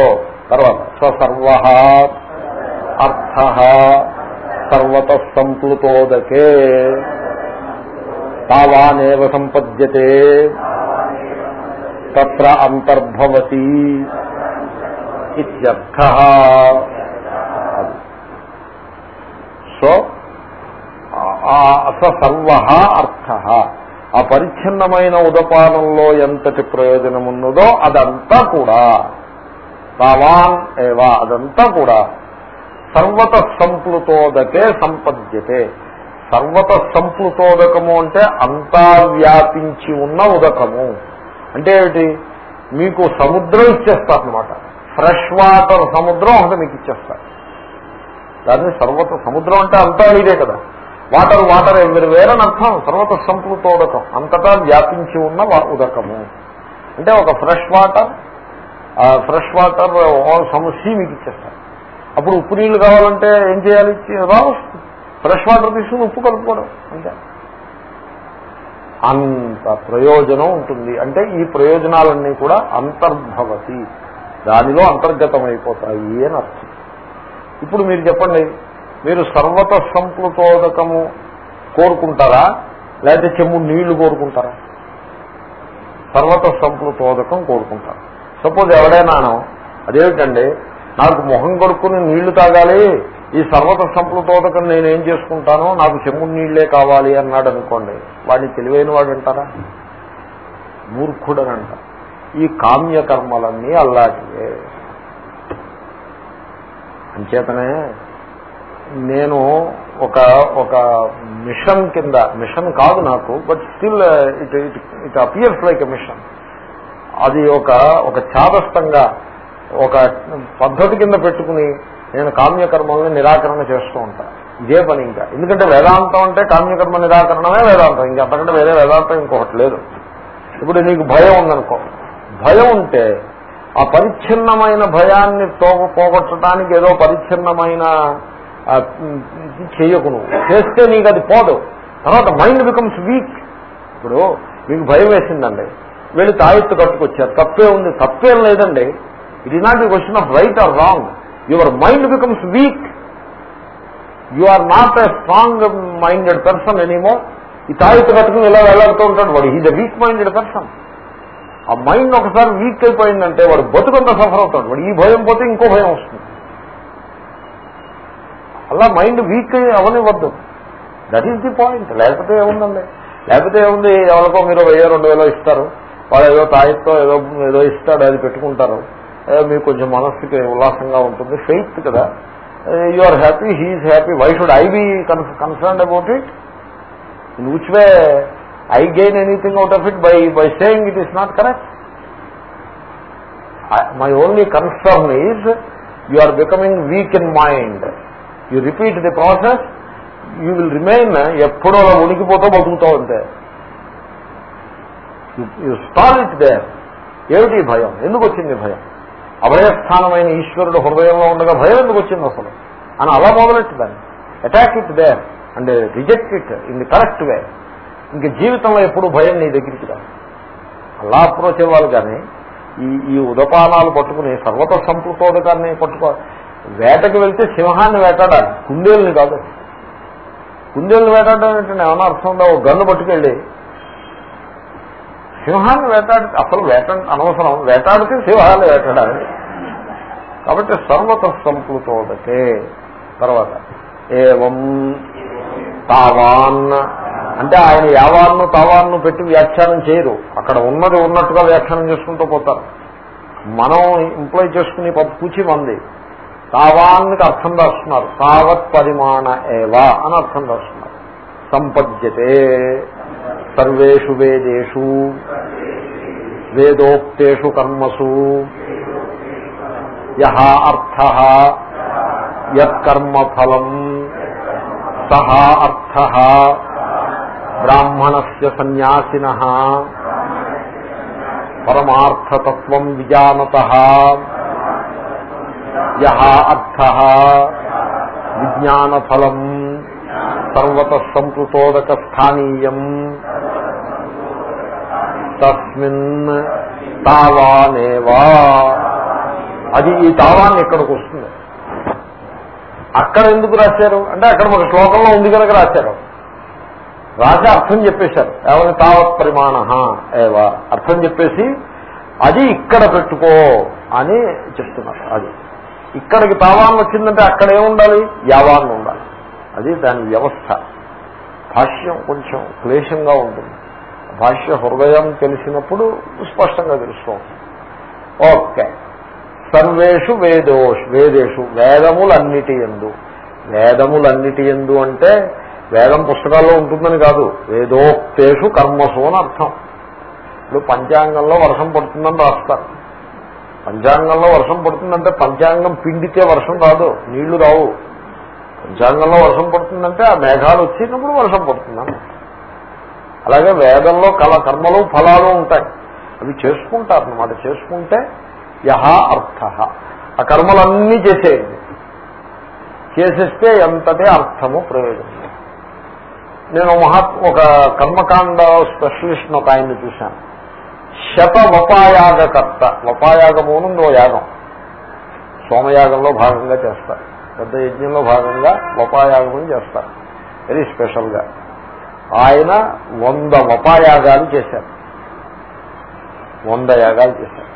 తర్వాత సర్వ అర్థ సర్వత సంప్లుతోదకే తావానేవ సంపద్యతే. తత్ర అంతర్భవతి ఇత్యర్థ. సో సర్వ అర్థ. ఆ పరిచ్ఛిన్నమైన ఉదపానంలో ఎంతటి ప్రయోజనం ఉన్నదో అదంతా కూడా తావాన్ ఏవా అదంతా కూడా సర్వత సంప్లుతోదకే సంపద్యతే. సర్వత సంప్లుతోదకము అంటే అంతా వ్యాపించి ఉన్న ఉదకము. అంటే ఏమిటి? మీకు సముద్రం ఇచ్చేస్తారనమాట ఫ్రెష్ వాటర్ సముద్రం ఒకటి మీకు ఇచ్చేస్తారు. దాన్ని సర్వత సముద్రం అంటే అంతా ఇదే కదా. వాటర్ వాటర్ ఎవరి వేరని అర్థం. సర్వత సంప్లుతోదకం అంతటా వ్యాపించి ఉన్న ఉదకము. అంటే ఒక ఫ్రెష్ వాటర్ ఫ్రెష్ వాటర్ సమస్య మీకు ఇచ్చేస్తారు. అప్పుడు ఉప్పు నీళ్ళు కావాలంటే ఏం చేయాలి? రావు ఫ్రెష్ వాటర్ తీసుకుని ఉప్పు కలుపుకోవడం. అంతే. అంత ప్రయోజనం ఉంటుంది. అంటే ఈ ప్రయోజనాలన్నీ కూడా అంతర్భవతి. దానిలో అంతర్గతమైపోతాయి అని అర్థం. ఇప్పుడు మీరు చెప్పండి మీరు సర్వత సంప్లుతోదకము కోరుకుంటారా? లేకపోతే చెమ్ము నీళ్ళు కోరుకుంటారా? సర్వత సంప్లుతోదకం కోరుకుంటారు. సపోజ్ ఎవడైనానో అదేమిటండి నాకు మొహం కొడుకుని నీళ్ళు తాగాలి ఈ సర్వత సంప్లుతోదకం నేనేం చేసుకుంటానో నాకు చెమ్ముడు నీళ్ళే కావాలి అన్నాడు అనుకోండి వాడిని తెలివైన వాడు అంటారా? మూర్ఖుడని అంట ఈ కామ్యకర్మలన్నీ అల్లాటివే అంచేతనే నేను ఒక ఒక మిషన్ కింద మిషన్ కాదు నాకు but still it it it appears like a machine. అది ఒక ఒక చాదస్తంగా ఒక పద్ధతి కింద పెట్టుకుని నేను కామ్యకర్మల్ని నిరాకరణ చేస్తూ ఉంటాను ఇదే పని ఇంకా. ఎందుకంటే వేదాంతం అంటే కామ్యకర్మ నిరాకరణమే వేదాంతం. ఇంకా అంతకంటే వేరే వేదాంతం ఇంకొకటి లేదు. ఇప్పుడు నీకు భయం ఉందనుకో. భయం ఉంటే ఆ పరిచ్ఛిన్నమైన భయాన్ని తోగ పోగొట్టడానికి ఏదో పరిచ్ఛిన్నమైన చేయకు నువ్వు. చేస్తే నీకు అది పోదు. తర్వాత మైండ్ బికమ్స్ వీక్. ఇప్పుడు మీకు భయం వేసిందండి. వీళ్ళు తాయెత్తు కట్టుకొచ్చారు. తప్పే ఉంది. తప్పేం లేదండి. It is not a question of right or wrong. Your mind becomes weak. You are not a strong minded person anymore ఈ తాయిత కట్టుకుని ఇలా వెళ్ళాడుతూ ఉంటాడు వాడు. Is a weak minded person. ఆ మైండ్ ఒకసారి వీక్ అయిపోయిందంటే వాడు బతుకంతా సఫర్ అవుతాడు. వాడు ఈ భయం పోతే ఇంకో భయం వస్తుంది. అలా మైండ్ వీక్ అవనివ్వద్దు. దట్ ఈస్ ది పాయింట్ లేకపోతే ఏముందండి? లేకపోతే ఏముంది? ఎవరికో మీరు వెయ్యో రెండు వేలో ఇస్తారు. వాడు ఏదో తాయితో ఏదో ఏదో ఇస్తాడు అది పెట్టుకుంటారు. మీకు కొంచెం మనస్సుకి ఉల్లాసంగా ఉంటుంది. ఫెయిత్ కదా. You are happy he's happy why should I be concern about it in which way I gain anything out of it by by saying it is not correct my only concern is you are becoming weak in mind you repeat the process you will remain ఎప్పుడో అలా ఉనికిపోతూ బతుకుతూ ఉంటే you stall it there ఏమిటి భయం? ఎందుకు వచ్చింది భయం? అభయస్థానమైన ఈశ్వరుడు హృదయంలో ఉండగా భయం ఎందుకు వచ్చింది అసలు? అని అలా మొదలెట్టు దాన్ని attack it there and reject it in the correct way ఇంక జీవితంలో ఎప్పుడు భయం నీ దగ్గరికి రా అలా అప్రోచ్ అవ్వాలి కానీ ఈ ఈ ఉదపానాలు పట్టుకుని సర్వత సంపృతోదకాన్ని పట్టుకో వేటకి వెళ్తే సింహాన్ని వేటాడాలి. కుందేలుని కాదు. కుందేలు వేటాడడం ఏంటంటే ఏమన్నా అర్థం ఉందా? ఒక గన్ను పట్టుకెళ్ళి సింహాన్ని వేటాడి అసలు వేట అనవసరం. వేటాడితే సింహాన్ని వేటాడాలి. కాబట్టి సర్వత సంప్లుతోదకే తర్వాత ఏవం తావాన్. అంటే ఆయన యావాన్ను తావాన్ను పెట్టి వ్యాఖ్యానం చేయరు. అక్కడ ఉన్నది ఉన్నట్టుగా వ్యాఖ్యానం చేసుకుంటూ పోతారు. మనం ఇంప్లాయ్ చేసుకునే పూచి మంది. తావాన్నికి అర్థం రాస్తున్నారు. తావత్ పరిమాణ ఏవా అని అర్థం రాస్తున్నారు. సంపద్యతే. సర్వేషు వేదేషు వేదోక్తేషు కర్మసు యహ అర్థ యత్కర్మఫలం సహ అర్థ బ్రాహ్మణస్య సన్యాసిన పరమార్థతత్వం విజానత యహ అర్థ విజ్ఞానఫలం సర్వత సంపృతోదక స్థానీయం తస్మిన్ తావానేవా. అది ఈ తావాన్ని ఇక్కడికి వస్తుంది. అక్కడ ఎందుకు రాశారు? అంటే అక్కడ మన శ్లోకంలో ఉంది కనుక రాశారు. రాసి అర్థం చెప్పేశారు. ఏమని తావత్ పరిమాణ ఏవా. అర్థం చెప్పేసి అది ఇక్కడ పెట్టుకో అని చెప్తున్నారు. అది. ఇక్కడికి తావాన్ వచ్చిందంటే అక్కడ ఏముండాలి? యావాన్ ఉండాలి. అది దాని వ్యవస్థ. భాష్యం కొంచెం క్లేశంగా ఉంటుంది. భాష్య హృదయం తెలిసినప్పుడు స్పష్టంగా తెలుస్తూ ఓకే. సర్వేషు వేదోష్ వేదేషు వేదములన్నిటి ఎందు వేదములన్నిటి ఎందు అంటే వేదం పుస్తకాల్లో ఉంటుందని కాదు. వేదోక్తేషు కర్మసు అని అర్థం. ఇప్పుడు పంచాంగంలో వర్షం పడుతుందని రాస్తారు. పంచాంగంలో వర్షం పడుతుందంటే పంచాంగం పిండితే వర్షం రాదు. నీళ్ళు రావు. పంచాంగంలో వర్షం పడుతుందంటే ఆ మేఘాలు వచ్చినప్పుడు వర్షం పడుతుందని అలాగే వేదంలో కళ కర్మలు ఫలాలు ఉంటాయి. అవి చేసుకుంటారు అన్నమాట చేసుకుంటే యహ అర్థ. ఆ కర్మలన్నీ చేసేయండి. చేసేస్తే ఎంతటే అర్థము ప్రయోజనం నేను మహాత్ ఒక కర్మకాండ స్పెషలిస్ట్ ఒక ఆయన్ని చూశాను. శత వపాయాగకర్త వపాయాగము నుండి ఓ యాగం. సోమయాగంలో భాగంగా చేస్తారు. పెద్ద యజ్ఞంలో భాగంగా వపాయాగం చేస్తారు. వెరీ స్పెషల్గా ఆయన వంద వపాయాగాలు చేశారు. వంద యాగాలు చేశారు.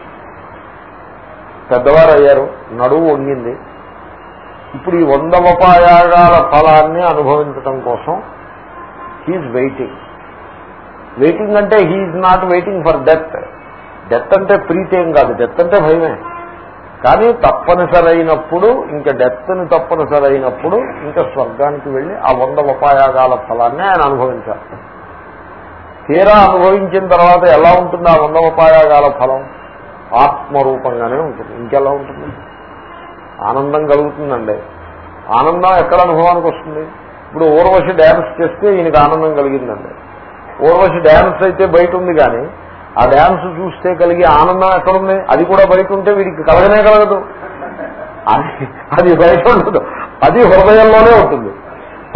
పెద్దవారు అయ్యారు నడువు వంగింది. ఇప్పుడు ఈ వంద వపాయాగాల ఫలాన్ని అనుభవించటం కోసం హీఈ్ వెయిటింగ్ వెయిటింగ్ అంటే he's not waiting for death death అంటే ప్రీతి ఏం కాదు. డెత్ అంటే భయమే. కానీ తప్పనిసరైనప్పుడు ఇంకా డెత్ని తప్పనిసరైనప్పుడు ఇంకా స్వర్గానికి వెళ్ళి ఆ వంద ఉపాయాగాల ఫలాన్ని ఆయన అనుభవించాలి. తీరా అనుభవించిన తర్వాత ఎలా ఉంటుంది ఆ వంద ఉపాయాగాల ఫలం? ఆత్మరూపంగానే ఉంటుంది. ఇంకెలా ఉంటుంది? ఆనందం కలుగుతుందండి. ఆనందం ఎక్కడ అనుభవానికి వస్తుంది? ఇప్పుడు ఊర్వశి డ్యాన్స్ చేస్తే ఈయనకు ఆనందం కలిగిందండి. ఊర్వశి డ్యాన్స్ అయితే బయట ఉంది కానీ ఆ డ్యాన్స్ చూస్తే కలిగే ఆనందం ఎక్కడుంది? అది కూడా బయట ఉంటే వీడికి కలగనే కలగదు. అది అది బయట ఉండదు. అది హృదయంలోనే ఉంటుంది.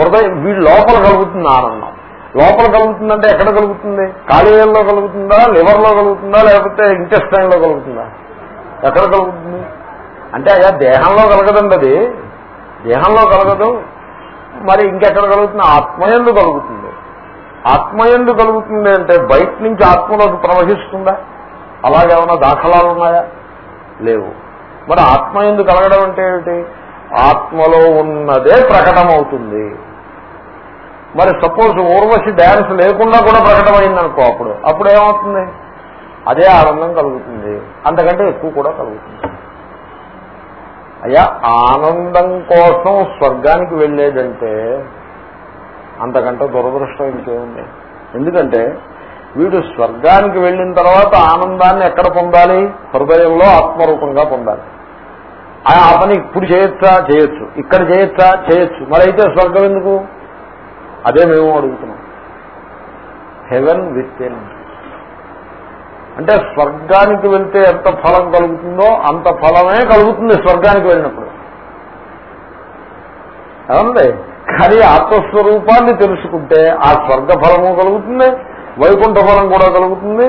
హృదయం వీడి లోపల కలుగుతుంది ఆనందం. లోపల కలుగుతుందంటే ఎక్కడ కలుగుతుంది? కాళీయంలో కలుగుతుందా? లివర్లో కలుగుతుందా? లేకపోతే ఇంటెస్టైన్లో కలుగుతుందా? ఎక్కడ కలుగుతుంది? అంటే అయ్యా దేహంలో కలగదండి అది. దేహంలో కలగదు. మరి ఇంకెక్కడ కలుగుతుంది? ఆత్మయందు కలుగుతుంది. ఆత్మయందు కలుగుతుంది అంటే బయట నుంచి ఆత్మలోకి ప్రవహిస్తుందా? అలాగేమైనా దాఖలాలు ఉన్నాయా? లేవు. మరి ఆత్మయందు కలగడం అంటే ఏమిటి? ఆత్మలో ఉన్నదే ప్రకటమవుతుంది. మరి సపోజ్ ఊర్వశి డ్యాన్స్ లేకుండా కూడా ప్రకటమైందనుకో అప్పుడు అప్పుడు ఏమవుతుంది? అదే ఆనందం కలుగుతుంది. అంతకంటే ఎక్కువ కూడా కలుగుతుంది. అయ్యా ఆనందం కోసం స్వర్గానికి వెళ్ళేదంటే అంతకంటే దురదృష్టం ఇంకేముంది? ఎందుకంటే వీడు స్వర్గానికి వెళ్ళిన తర్వాత ఆనందాన్ని ఎక్కడ పొందాలి? హృదయంలో ఆత్మరూపంగా పొందాలి. ఆ పని ఇప్పుడు చేయొచ్చా? చేయొచ్చు. ఇక్కడ చేయొచ్చా? చేయొచ్చు. మరి అయితే స్వర్గం ఎందుకు? అదే మేము అడుగుతున్నాం. హెవెన్ విత్ అంటే స్వర్గానికి వెళ్తే ఎంత ఫలం కలుగుతుందో అంత ఫలమే కలుగుతుంది స్వర్గానికి వెళ్ళినప్పుడు. ఏమండి? కానీ ఆత్మస్వరూపాన్ని తెలుసుకుంటే ఆ స్వర్గ ఫలము కలుగుతుంది వైకుంఠ ఫలం కూడా కలుగుతుంది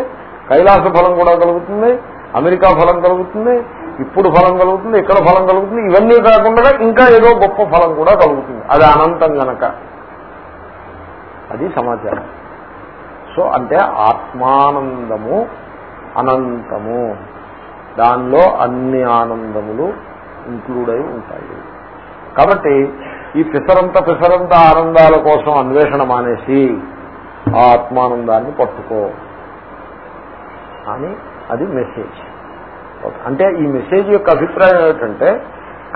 కైలాస ఫలం కూడా కలుగుతుంది అమెరికా ఫలం కలుగుతుంది ఇప్పుడు ఫలం కలుగుతుంది ఇక్కడ ఫలం కలుగుతుంది ఇవన్నీ కాకుండా ఇంకా ఏదో గొప్ప ఫలం కూడా కలుగుతుంది. అది అనంతం గనక. అది సమాచారం. సో అంటే ఆత్మానందము అనంతము. దానిలో అన్ని ఆనందములు ఇంక్లూడ్ అయి ఉంటాయి. కాబట్టి ఈ పిసరంత పిసరంత ఆనందాల కోసం అన్వేషణ మానేసి ఆ ఆత్మానందాన్ని పట్టుకో. అని అది మెసేజ్. అంటే ఈ మెసేజ్ యొక్క అభిప్రాయం ఏమిటంటే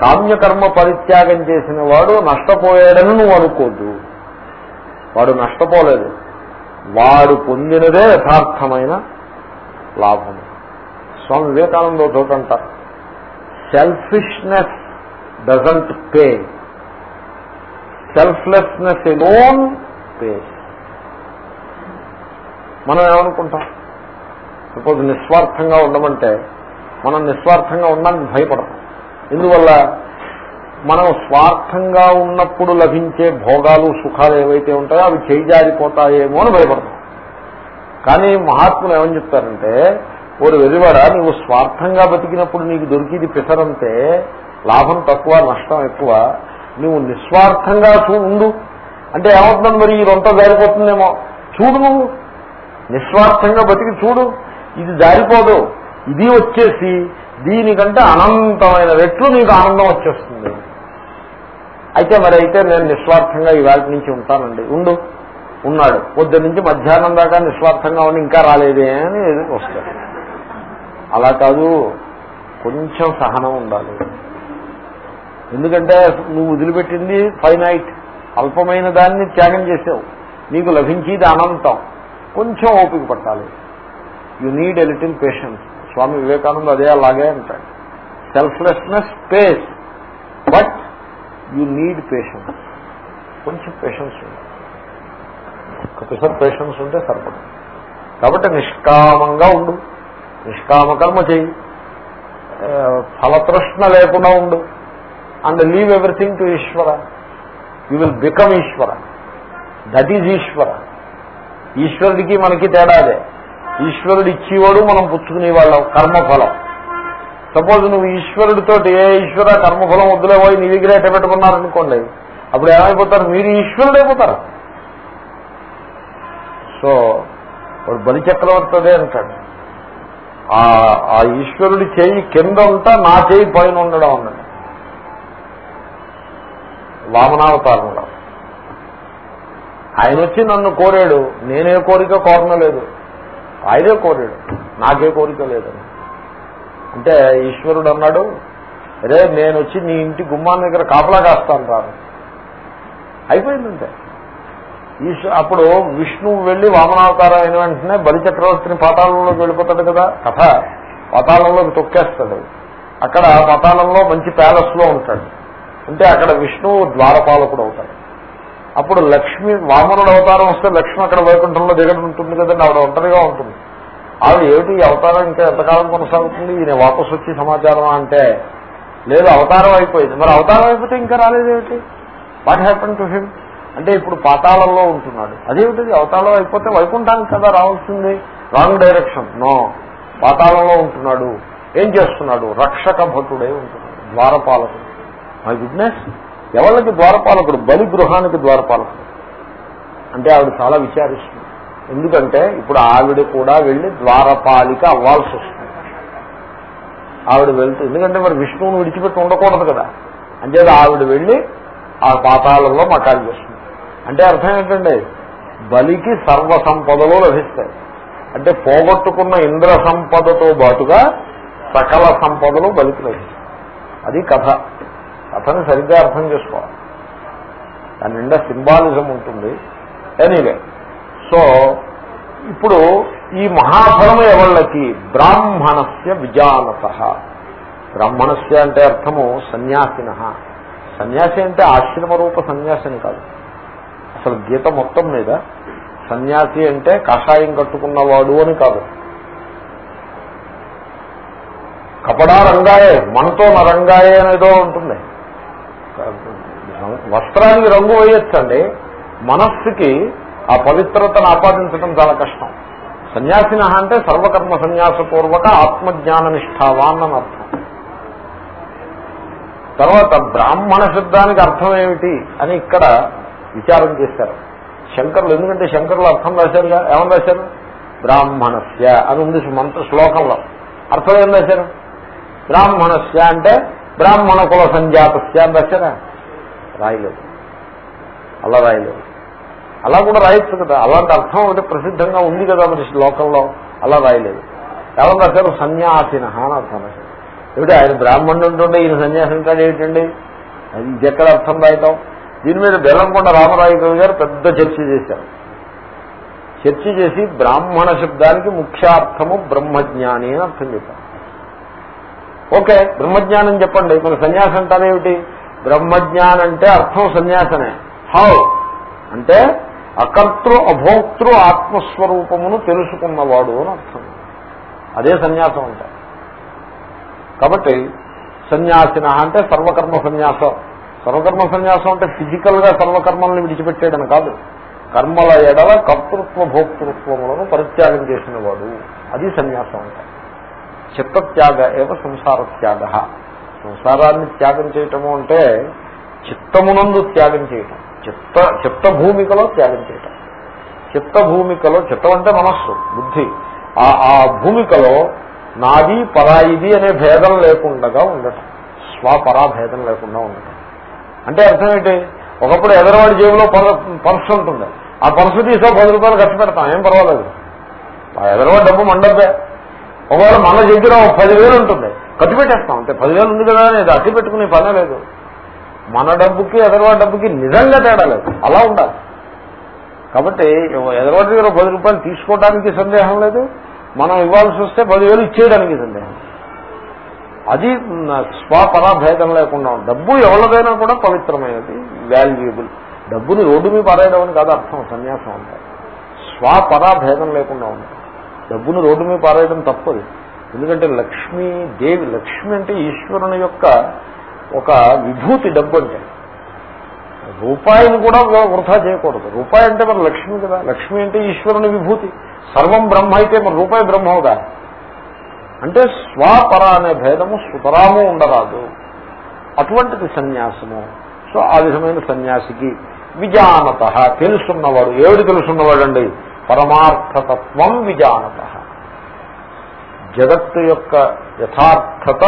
కామ్యకర్మ పరిత్యాగం చేసిన వాడు నష్టపోయాడని నువ్వు అనుకోద్దు. వాడు నష్టపోలేదు. వాడు పొందినదే యథార్థమైన లాభం. స్వామి వివేకానంద చోట అంటారు. Selfishness doesn't pay selflessness alone pays మనం ఏమనుకుంటాం? సపోజ్ నిస్వార్థంగా ఉండమంటే మనం నిస్వార్థంగా ఉండడానికి భయపడతాం. ఎందువల్ల మనం స్వార్థంగా ఉన్నప్పుడు లభించే భోగాలు సుఖాలు ఏవైతే ఉంటాయో అవి చేయిజారిపోతాయేమో అని భయపడతాం. కానీ మహాత్ములు ఏమని చెప్తారంటే ఓరు వెరివాడ నువ్వు స్వార్థంగా బతికినప్పుడు నీకు దొరికిది పిసరంతే లాభం తక్కువ నష్టం ఎక్కువ నువ్వు నిస్వార్థంగా చూ ఉండు. అంటే ఏమవుతుంది మరి ఇదంతా రొంత జారిపోతుందేమో? చూడు నువ్వు. నిస్వార్థంగా బతికి చూడు. ఇది జారిపోదు. ఇది వచ్చేసి దీనికంటే అనంతమైన రెట్లు నీకు ఆనందం వచ్చేస్తుంది. అయితే మరి అయితే నేను నిస్వార్థంగా ఈ నుంచి ఉంటానండి. ఉండు. ఉన్నాడు. పొద్దు నుంచి మధ్యాహ్నం దాకా నిస్వార్థంగా ఉండి ఇంకా రాలేదే అని వస్తాడు. అలా కాదు. కొంచెం సహనం ఉండాలి. ఎందుకంటే నువ్వు వదిలిపెట్టింది ఫైనైట్. అల్పమైన దాన్ని త్యాగం చేసావు నీకు లభించేది అనంతం. కొంచెం ఓపిక పట్టాలి. You need a little patience Swami Vivekananda అదే అలాగే అంటాడు. Selflessness pays but you need patience కొంచెం పేషెన్స్ ఉంది ఒకసారి పేషెన్స్ ఉంటే సరిపడదు కాబట్టి నిష్కామంగా ఉండు. నిష్కామకర్మ చేయి. ఫలతృష్ణ లేకుండా ఉండు. And leave everything to Ishwara you will become Ishwara that is Ishwara ఈశ్వరుడికి మనకి తేడాదే ఈశ్వరుడు ఇచ్చేవాడు మనం పుచ్చుకునేవాళ్ళం కర్మఫలం సపోజ్ నువ్వు ఈశ్వరుడితో ఏ ఈశ్వర కర్మఫలం వద్దులే పోయి నీ దగ్గర ఎట్ట పెట్టుకున్నారనుకోండి అప్పుడు ఏమైపోతారు మీరు ఈశ్వరుడైపోతారు సో వాడు బలిచక్రవర్తి అదే అంటాడు ఆ ఈశ్వరుడి చేయి కింద ఉంటా నా చేయి పైన ఉండడం అన్నది. వామనావతారంలో. ఆయన వచ్చి నన్ను కోరాడు. నేనే కోరిక కోరనలేదు ఆయనే కోరాడు. నాకే కోరిక లేదని అంటే ఈశ్వరుడు అన్నాడు అరే నేను వచ్చి నీ ఇంటి గుమ్మాన్ దగ్గర కాపలా కాస్తాను రాను అయిపోయిందంటే. ఈశ్వ అప్పుడు విష్ణువు వెళ్ళి వామనావతారం అయిన వెంటనే బలిచక్రవర్తిని పాతాళంలోకి వెళ్ళిపోతాడు కదా. కథ పాతాళంలోకి తొక్కేస్తాడు. అక్కడ పాతాళంలో మంచి ప్యాలెస్లో ఉంటాడు. అంటే అక్కడ విష్ణువు ద్వారపాలకుడు అవుతాడు. అప్పుడు లక్ష్మి వామనుడు అవతారం వస్తే లక్ష్మి అక్కడ వైకుంఠంలో దిగడం ఉంటుంది కదండి ఆవిడ ఒంటరిగా ఉంటుంది. ఆవిడ ఏమిటి ఈ అవతారం ఇంకా ఎంతకాలం కొనసాగుతుంది? ఈయన వాపస్ వచ్చి సమాచారం అంటే లేదు అవతారం అయిపోయింది. మరి అవతారం అయిపోతే ఇంకా రాలేదేమిటి వాట్ హ్యాపన్ టు హిమ్ అంటే ఇప్పుడు పాతాళంలో ఉంటున్నాడు. అదేమిటిది అవతారం అయిపోతే వైకుంఠానికి కదా రావాల్సింది? రాంగ్ డైరెక్షన్ నో పాతాళంలో ఉంటున్నాడు. ఏం చేస్తున్నాడు? రక్షక భటుడే ఉంటున్నాడు. ద్వారపాలకుడు. మై గుడ్నెస్ ఎవరికి ద్వారపాలకుడు? బలి గృహానికి ద్వారపాలకుడు. అంటే ఆవిడ చాలా విచారిస్తుంది. ఎందుకంటే ఇప్పుడు ఆవిడ కూడా వెళ్ళి ద్వారపాలిక అవ్వాల్సి వస్తుంది. ఆవిడ వెళ్తూ ఎందుకంటే మరి విష్ణువుని విడిచిపెట్టి ఉండకూడదు కదా. అంటే ఆవిడ వెళ్ళి ఆ పాతాలలో మకాలు చేస్తుంది. అంటే అర్థం ఏంటండి బలికి సర్వ సంపదలు లభిస్తాయి. అంటే పోగొట్టుకున్న ఇంద్ర సంపదతో పాటుగా సకల సంపదలు బలికి లభిస్తాయి. అది కథ. కథని సరిగ్గా అర్థం చేసుకోవాలి. దాని నిండా సింబాలిజం ఉంటుంది. ఎనీవే సో ఇప్పుడు ఈ మహాఫలము ఎవళ్ళకి? బ్రాహ్మణస్య విజానత బ్రాహ్మణస్య అంటే అర్థము సన్యాసిన. సన్యాసి అంటే ఆశ్రమ రూప సన్యాసిని కాదు. అసలు గీత మొత్తం మీద సన్యాసి అంటే కషాయం కట్టుకున్నవాడు అని కాదు. కపడా రంగాయే మనతో నరంగాయే అనేదో ఉంటుంది. వస్త్రానికి రంగు వేయొచ్చండి. మనస్సుకి ఆ పవిత్రతను ఆపాదించడం చాలా కష్టం. సన్యాసిన అంటే సర్వకర్మ సన్యాసపూర్వక ఆత్మజ్ఞాన నిష్టావాన్ అని అర్థం. తర్వాత బ్రాహ్మణ శబ్దానికి అర్థం ఏమిటి అని ఇక్కడ విచారం చేశారు. శంకరులు ఎందుకంటే శంకరులు అర్థం రాశారుగా ఏమని రాశారు? బ్రాహ్మణస్య అని ఉంది మంత్ర శ్లోకంలో. అర్థం ఏం రాశారు? బ్రాహ్మణస్య అంటే బ్రాహ్మణ కుల సంజాతస్య అని రాశారా రాయలేదు. అలా రాయలేదు. అలా కూడా రాయొచ్చు కదా. అలాంటి అర్థం ఒకటి ప్రసిద్ధంగా ఉంది కదా మరి లోకంలో. అలా రాయలేదు. ఎవరు రాశారు? సన్యాసిన అని అర్థం. రాశారు ఏమిటి? ఆయన బ్రాహ్మణుడు ఉంటుండే ఈయన సన్యాసం కాదు ఏమిటండి? అది ఇది ఎక్కడ అర్థం రాయటం? దీని మీద బెల్లంకొండ రామరాయ గారు పెద్ద చర్చ చేశారు. చర్చ చేసి బ్రాహ్మణ శబ్దానికి ముఖ్యార్థము బ్రహ్మజ్ఞాని అని అర్థం చెప్పారు. ఓకే బ్రహ్మజ్ఞానం చెప్పండి. మన సన్యాసం అంటారేమిటి బ్రహ్మజ్ఞానం అంటే అర్థం సన్యాసనే హౌ? అంటే అకర్తృ అభోక్తృ ఆత్మస్వరూపమును తెలుసుకున్నవాడు అని అర్థం. అదే సన్యాసం అంటే. కాబట్టి సన్యాసిన అంటే సర్వకర్మ సన్యాసం. సర్వకర్మ సన్యాసం అంటే ఫిజికల్గా సర్వకర్మల్ని విడిచిపెట్టేయడం కాదు. కర్మల ఎడల కర్తృత్వ భోక్తృత్వములను పరిత్యాగం చేసిన వాడు అది సన్యాసం అంటే. చిత్తత్యాగ ఏవ సంసార త్యాగ సంసారాన్ని త్యాగం చేయటము అంటే చిత్తమునందు త్యాగం చేయటం. చిత్త చిత్త భూమికలో త్యాగం చేయటం. చిత్త భూమికలో చిత్తం అంటే మనస్సు బుద్ధి. ఆ భూమికలో నాది పరాయిది అనే భేదం లేకుండా ఉండటం. స్వపరాభేదం లేకుండా ఉండటం. అంటే అర్థం ఏంటి? ఒకప్పుడు ఎదరవాడి జేబులో పర్సు ఉంటుంది. ఆ పర్సు తీసో పది రూపాయలు ఖర్చు పెడతాం. ఏం పర్వాలేదు. ఆ ఎదరవాడి డబ్బు మండబ్బే ఒకవేళ మన దగ్గర ఒక పదివేలు ఉంటుంది ఖర్చు పెట్టేస్తాం. అంటే పదివేలు ఉంది కదా అనేది అట్టి పెట్టుకునే పనే లేదు. మన డబ్బుకి ఎదరవాడి డబ్బుకి నిజంగా తేడా లేదు. అలా ఉండాలి. కాబట్టి ఎదరవాడి దగ్గర పది రూపాయలు తీసుకోవడానికి సందేహం లేదు. మనం ఇవ్వాల్సి వస్తే పదివేలు ఇచ్చేయడానికి సందేహం అది స్వపరాభేదం లేకుండా డబ్బు ఎవరిదైనా కూడా పవిత్రమైనది వాల్యుయబుల్ డబ్బుని రోడ్డు మీద పారేయడం అని కాదు అర్థం సన్యాసం అంటే స్వపరాభేదం లేకుండా ఉంది డబ్బును రోడ్డు మీద పారేయడం తప్పదు. ఎందుకంటే లక్ష్మీ దేవి లక్ష్మి అంటే ఈశ్వరుని యొక్క ఒక విభూతి డబ్బు అంటే. రూపాయిని కూడా వృధా చేయకూడదు. రూపాయి అంటే మరి లక్ష్మి కదా. లక్ష్మి అంటే ఈశ్వరుని విభూతి. సర్వం బ్రహ్మ అయితే మరి రూపాయి బ్రహ్మవుదా అంటే స్వాపర అనే భేదము సుతరాము ఉండరాదు. అటువంటిది సన్యాసము. సో ఆ విధమైన సన్యాసికి విజానత. తెలుసున్నవాడు. ఎవడి తెలుసున్నవాడు అండి పరమార్థతత్వం విజానత జగత్తు యొక్క యథార్థత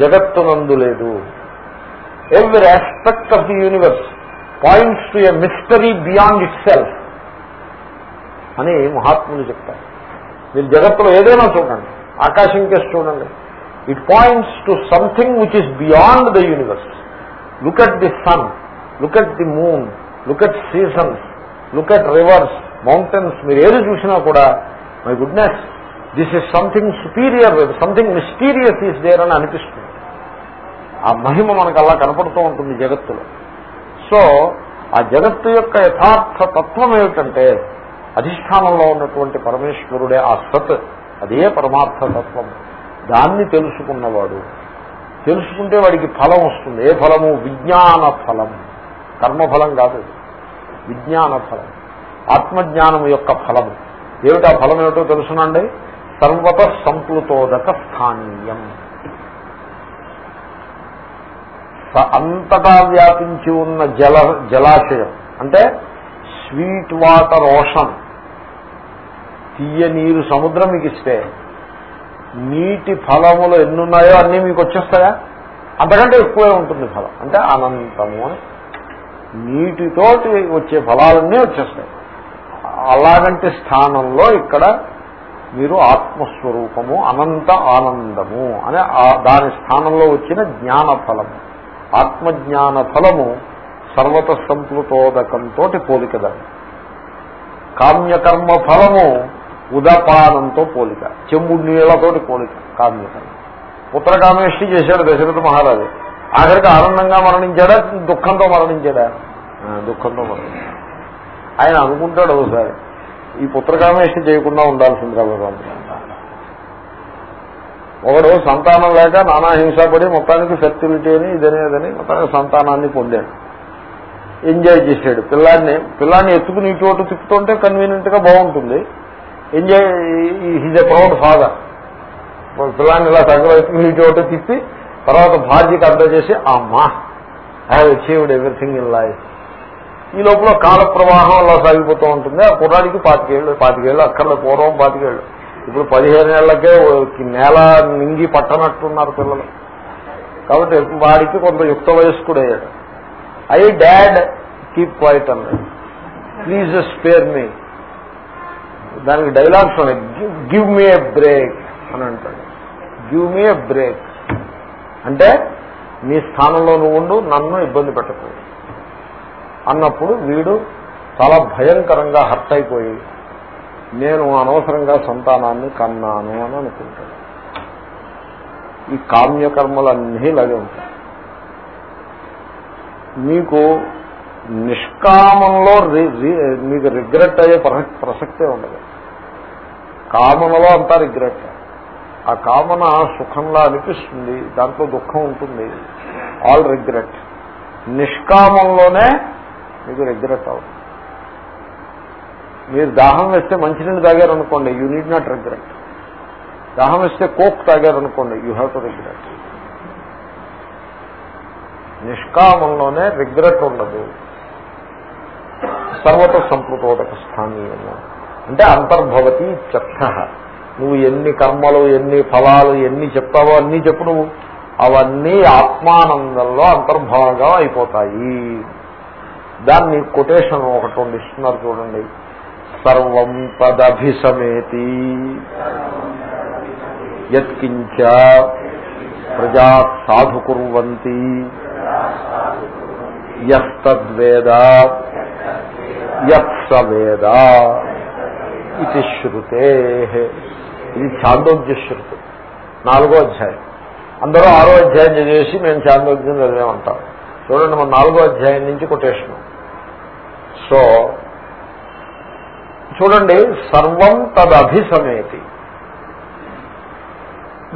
జగత్తునందు లేదు। Every aspect of the universe points to a mystery beyond itself అని మహాత్ములు చెప్తారు। మీరు జగత్తులో ఏదైనా చూడండి ఆకాశం కేసు చూడండి it points to something which is beyond the universe look at the sun look at the moon look at seasons look at rivers mountains మీరు ఏది చూసినా కూడా my goodness this is something superior something mysterious is there అని అనిపిస్తుంది. ఆ మహిమ మనకు అలా కనపడుతూ ఉంటుంది జగత్తులో. సో ఆ జగత్తు యొక్క యథార్థ తత్వం ఏమిటంటే అధిష్టానంలో ఉన్నటువంటి పరమేశ్వరుడే ఆ సత్ అదే పరమార్థ తత్వం. దాన్ని తెలుసుకున్నవాడు. తెలుసుకుంటే వాడికి ఫలం వస్తుంది. ఏ ఫలము? విజ్ఞాన ఫలం. కర్మఫలం కాదు. విజ్ఞాన ఫలం. ఆత్మజ్ఞానం యొక్క ఫలము. ఏమిటా ఫలం ఏమిటో తెలుసునండి? సర్వత సంప్లుతోదక స్థానీయం. అంతటా వ్యాపించి ఉన్న జల జలాశయం. అంటే స్వీట్ వాటర్ ఓషన్. తీయ నీరు సముద్రం మీకు ఇస్తే నీటి ఫలములు ఎన్నున్నాయో అన్నీ మీకు వచ్చేస్తాయా అంతకంటే ఎక్కువే ఉంటుంది ఫలం. అంటే అనంతము అని. నీటితోటి వచ్చే ఫలాలన్నీ వచ్చేస్తాయి. అలాగంటి స్థానంలో ఇక్కడ మీరు ఆత్మస్వరూపము అనంత ఆనందము అనే దాని స్థానంలో వచ్చిన జ్ఞాన ఫలము ఆత్మజ్ఞాన ఫలము సర్వత సంప్లుతోదకంతో పోలికదాన్ని కామ్యకర్మ ఫలము ఉదపానంతో పోలిక చెంబుడు నీళ్ళతోటి పోలిక కామ్యకర్మ. పుత్రకామేష్టి చేశాడు దశరథ మహారాజు. ఆఖరికి ఆనందంగా మరణించాడా దుఃఖంతో మరణించాడా? దుఃఖంతో మరణించాడు. ఆయన అనుకుంటాడు ఒకసారి. ఈ పుత్రకామేష్టి చేయకుండా ఉండాల్సిందిరా భగవంతుడు ఒకడు సంతానం లేక నానా హింసపడి మొత్తానికి ఫెర్టిలిటీ అని ఇదనేదని మొత్తానికి సంతానాన్ని పొందాడు. ఎంజాయ్ చేశాడు. పిల్లాన్ని పిల్లాన్ని ఎత్తుకుని ఇటు తిప్పుతుంటే కన్వీనియంట్గా బాగుంటుంది. Enjoy he's a proud father పిల్లాన్ని ఇలా తగ్గ ఎత్తుకుని ఇటు తిప్పి తర్వాత భార్యకి అర్థం చేసి అమ్మా I have achieved everything in life ఈ లోపల కాల ప్రవాహం అలా సాగిపోతూ ఉంటుంది. ఆ కుర్రాడికి పాతికేళ్ళు పాతికేళ్ళు అక్కడ పూర్వం పాతికేళ్ళు. ఇప్పుడు పదిహేను ఏళ్ళకే నేల నింగి పట్టనట్టున్నారు పిల్లలు. కాబట్టి వాడికి కొంత యుక్త వయస్కుడయ్యాడు. ఐ డాడ్ కీప్ క్వైట్ అన్నాడు. Please spare me. దానికి డైలాగ్స్ ఉన్నాయి. గివ్ మీ ఏ బ్రేక్ అని అంటాడు. Give me a break. అంటే నీ స్థానంలో నువ్వు ఉండు నన్ను ఇబ్బంది పెట్టకూడదు. అన్నప్పుడు వీడు చాలా భయంకరంగా హర్ట్ అయిపోయి నేను అనవసరంగా సంతానాన్ని కన్నాను అని అనుకుంటాడు. ఈ కామ్యకర్మలన్నీ ఇలాగే ఉంటాయి. మీకు నిష్కామంలో మీకు రిగ్రెట్ అయ్యే ప్రసక్తే ఉండదు. కామనలో అంతా రిగ్రెట్. ఆ కామన సుఖంలా అనిపిస్తుంది దాంట్లో దుఃఖం ఉంటుంది. All regret. నిష్కామంలోనే మీకు రిగ్రెట్ అవుతుంది మీరు దాహం వేస్తే మంచినీళ్ళు తాగారనుకోండి యూ నీడ్ నాట్ రిగ్రెట్ దాహం వేస్తే కోక్ తాగారనుకోండి యూ హ్యావ్ టు రిగ్రెట్ నిష్కామంలోనే రిగ్రెట్ ఉండదు. సర్వత సంప్లుతోదక స్థానీయము. అంటే అంతర్భవతి చెత్త నువ్వు ఎన్ని కర్మలు ఎన్ని ఫలాలు ఎన్ని చెప్తావో అన్నీ చెప్పు నువ్వు. అవన్నీ ఆత్మానందంలో అంతర్భాగం అయిపోతాయి. దాన్ని కొటేషన్ ఒకటి రెండు ఇస్తున్నారు చూడండి. సర్వం తదభిసమేతి యత్కించ ప్రజా సాధుకుర్వంతి. యద్వేద యత్సవేద ఇది శృతే. ఇది ఛాందోగ్య శృతి. నాలుగో అధ్యాయం. అందరూ ఆరో అధ్యాయం చదివేసి మేము ఛాందోగ్యం చదివేమంటాం. చూడండి మన నాలుగో అధ్యాయం నుంచి కొటేషన్. సో చూడండి సర్వం తదభిసమేతి.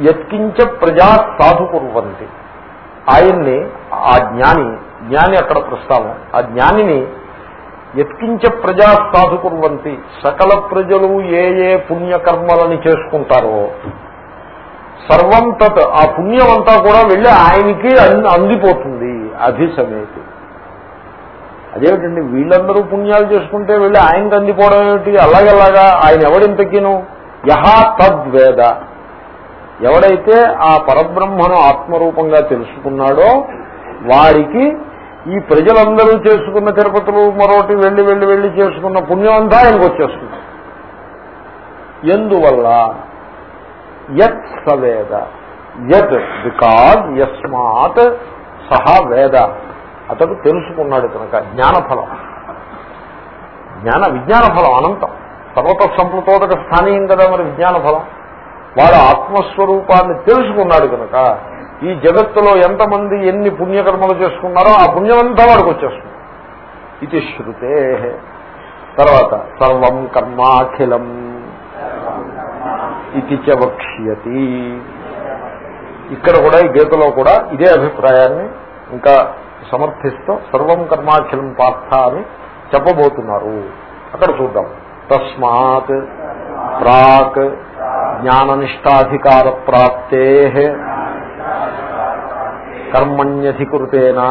ఎత్కించ ప్రజా సాధుకుర్వంతి ఆయన్ని ఆ జ్ఞాని జ్ఞాని అక్కడ ప్రస్తావం. ఆ జ్ఞానిని ఎత్కించ ప్రజా సాధుకుర్వంతి సకల ప్రజలు ఏ ఏ పుణ్యకర్మలని చేసుకుంటారో సర్వం తత్ ఆ పుణ్యం అంతా కూడా వెళ్ళి ఆయనకి అందిపోతుంది. అభిసమేతి. అదేమిటండి? వీళ్ళందరూ పుణ్యాలు చేసుకుంటే వెళ్ళి ఆయనకు అందిపోవడం ఏమిటి? అలాగలాగా ఆయన ఎవడింతకిను? యహా తద్వేద ఎవడైతే ఆ పరబ్రహ్మను ఆత్మరూపంగా తెలుసుకున్నాడో వారికి ఈ ప్రజలందరూ చేసుకున్న తిరుపతులు మరోటి వెళ్ళి వెళ్ళి వెళ్ళి చేసుకున్న పుణ్యం అంతా ఆయనకు వచ్చేస్తుంది. ఎందువల్ల? యత్ సవేద యత్ బికాజ్ యస్మాత్ సహా వేద. అతడు తెలుసుకున్నాడు కనుక జ్ఞానఫలం. జ్ఞాన విజ్ఞాన ఫలం అనంతం. సర్వత సంప్లుతోదక స్థానీయం కదా మరి విజ్ఞాన ఫలం వాడు ఆత్మస్వరూపాన్ని తెలుసుకున్నాడు కనుక ఈ జగత్తులో ఎంతమంది ఎన్ని పుణ్యకర్మలు చేసుకున్నారో ఆ పుణ్యమంతా వాడికి వచ్చేస్తుంది. ఇది శృతే. తర్వాత సర్వం కర్మాఖిలం ఇది చ వక్ష్యతి. ఇక్కడ కూడా ఈ గీతలో కూడా ఇదే అభిప్రాయాన్ని ఇంకా సమర్థిస్తూ సర్వం కర్మాఖిలం పార్థ అని చెప్పబోతున్నారు. అక్కడ చూద్దాం. తస్మాత్ ప్రాక్ జ్ఞాననిష్టాధికార ప్రాప్తే కర్మణ్యధికృతేన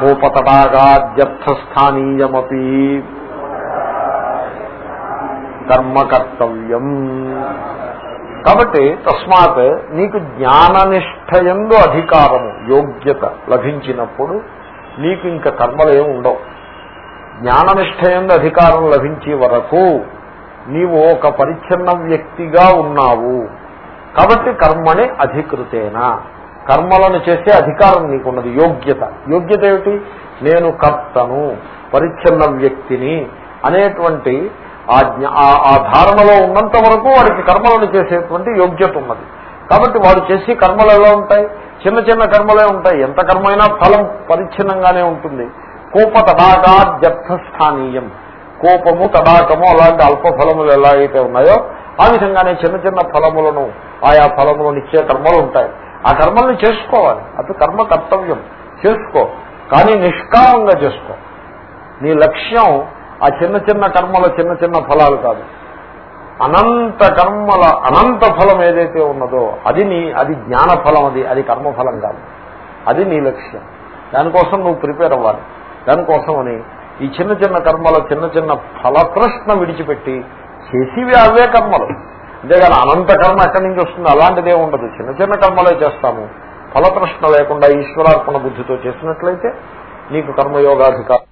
కోపతటాగాద్యర్థస్థానీయమీ కర్మ కర్తవ్యం. కాబట్టి తస్మాత్ నీకు జ్ఞాననిష్టయందు అధికారము యోగ్యత లభించినప్పుడు నీకు ఇంకా కర్మలు ఏమి ఉండవు. జ్ఞాననిష్టయందు అధికారం లభించే వరకు నీవు ఒక పరిచ్ఛిన్న వ్యక్తిగా ఉన్నావు. కాబట్టి కర్మని అధికృతేనా? కర్మలను చేసే అధికారం నీకున్నది యోగ్యత. యోగ్యత ఏమిటి? నేను కర్తను పరిచ్ఛిన్న వ్యక్తిని అనేటువంటి ఆ ఆ- ఆ ధారణలో ఉన్నంత వరకు వాడికి కర్మలను చేసేటువంటి యోగ్యత ఉన్నది. కాబట్టి వాడు చేసే కర్మలు ఎలా ఉంటాయి? చిన్న చిన్న కర్మలే ఉంటాయి. ఎంత కర్మైనా ఫలం పరిచ్ఛిన్నంగానే ఉంటుంది. కోప తడాకాద్యర్థస్థానీయం కోపము తడాకము అలాంటి అల్ప ఫలములు ఎలా అయితే ఉన్నాయో ఆ విధంగానే చిన్న చిన్న ఫలములను ఆయా ఫలములను ఇచ్చే కర్మలు ఉంటాయి. ఆ కర్మల్ని చేసుకోవాలి. అది కర్మ కర్తవ్యం. చేసుకో. కానీ నిష్కామంగా చేసుకో. నీ లక్ష్యం ఆ చిన్న చిన్న కర్మల చిన్న చిన్న ఫలాలు కాదు. అనంత కర్మల అనంత ఫలం ఏదైతే ఉన్నదో అది నీ అది జ్ఞాన ఫలం అది అది కర్మఫలం కాదు. అది నీ లక్ష్యం. దానికోసం నువ్వు ప్రిపేర్ అవ్వాలి. దానికోసమని ఈ చిన్న చిన్న కర్మల చిన్న చిన్న ఫలతృష్ణ విడిచిపెట్టి చేసివి అవే కర్మలు. అంతేగాని అనంత కర్మ ఎక్కడి నుంచి వస్తుంది? అలాంటిదే ఉండదు. చిన్న చిన్న కర్మలే చేస్తాము. ఫలతృష్ణ లేకుండా ఈశ్వరార్పణ బుద్ధితో చేసినట్లయితే నీకు కర్మయోగాధికారం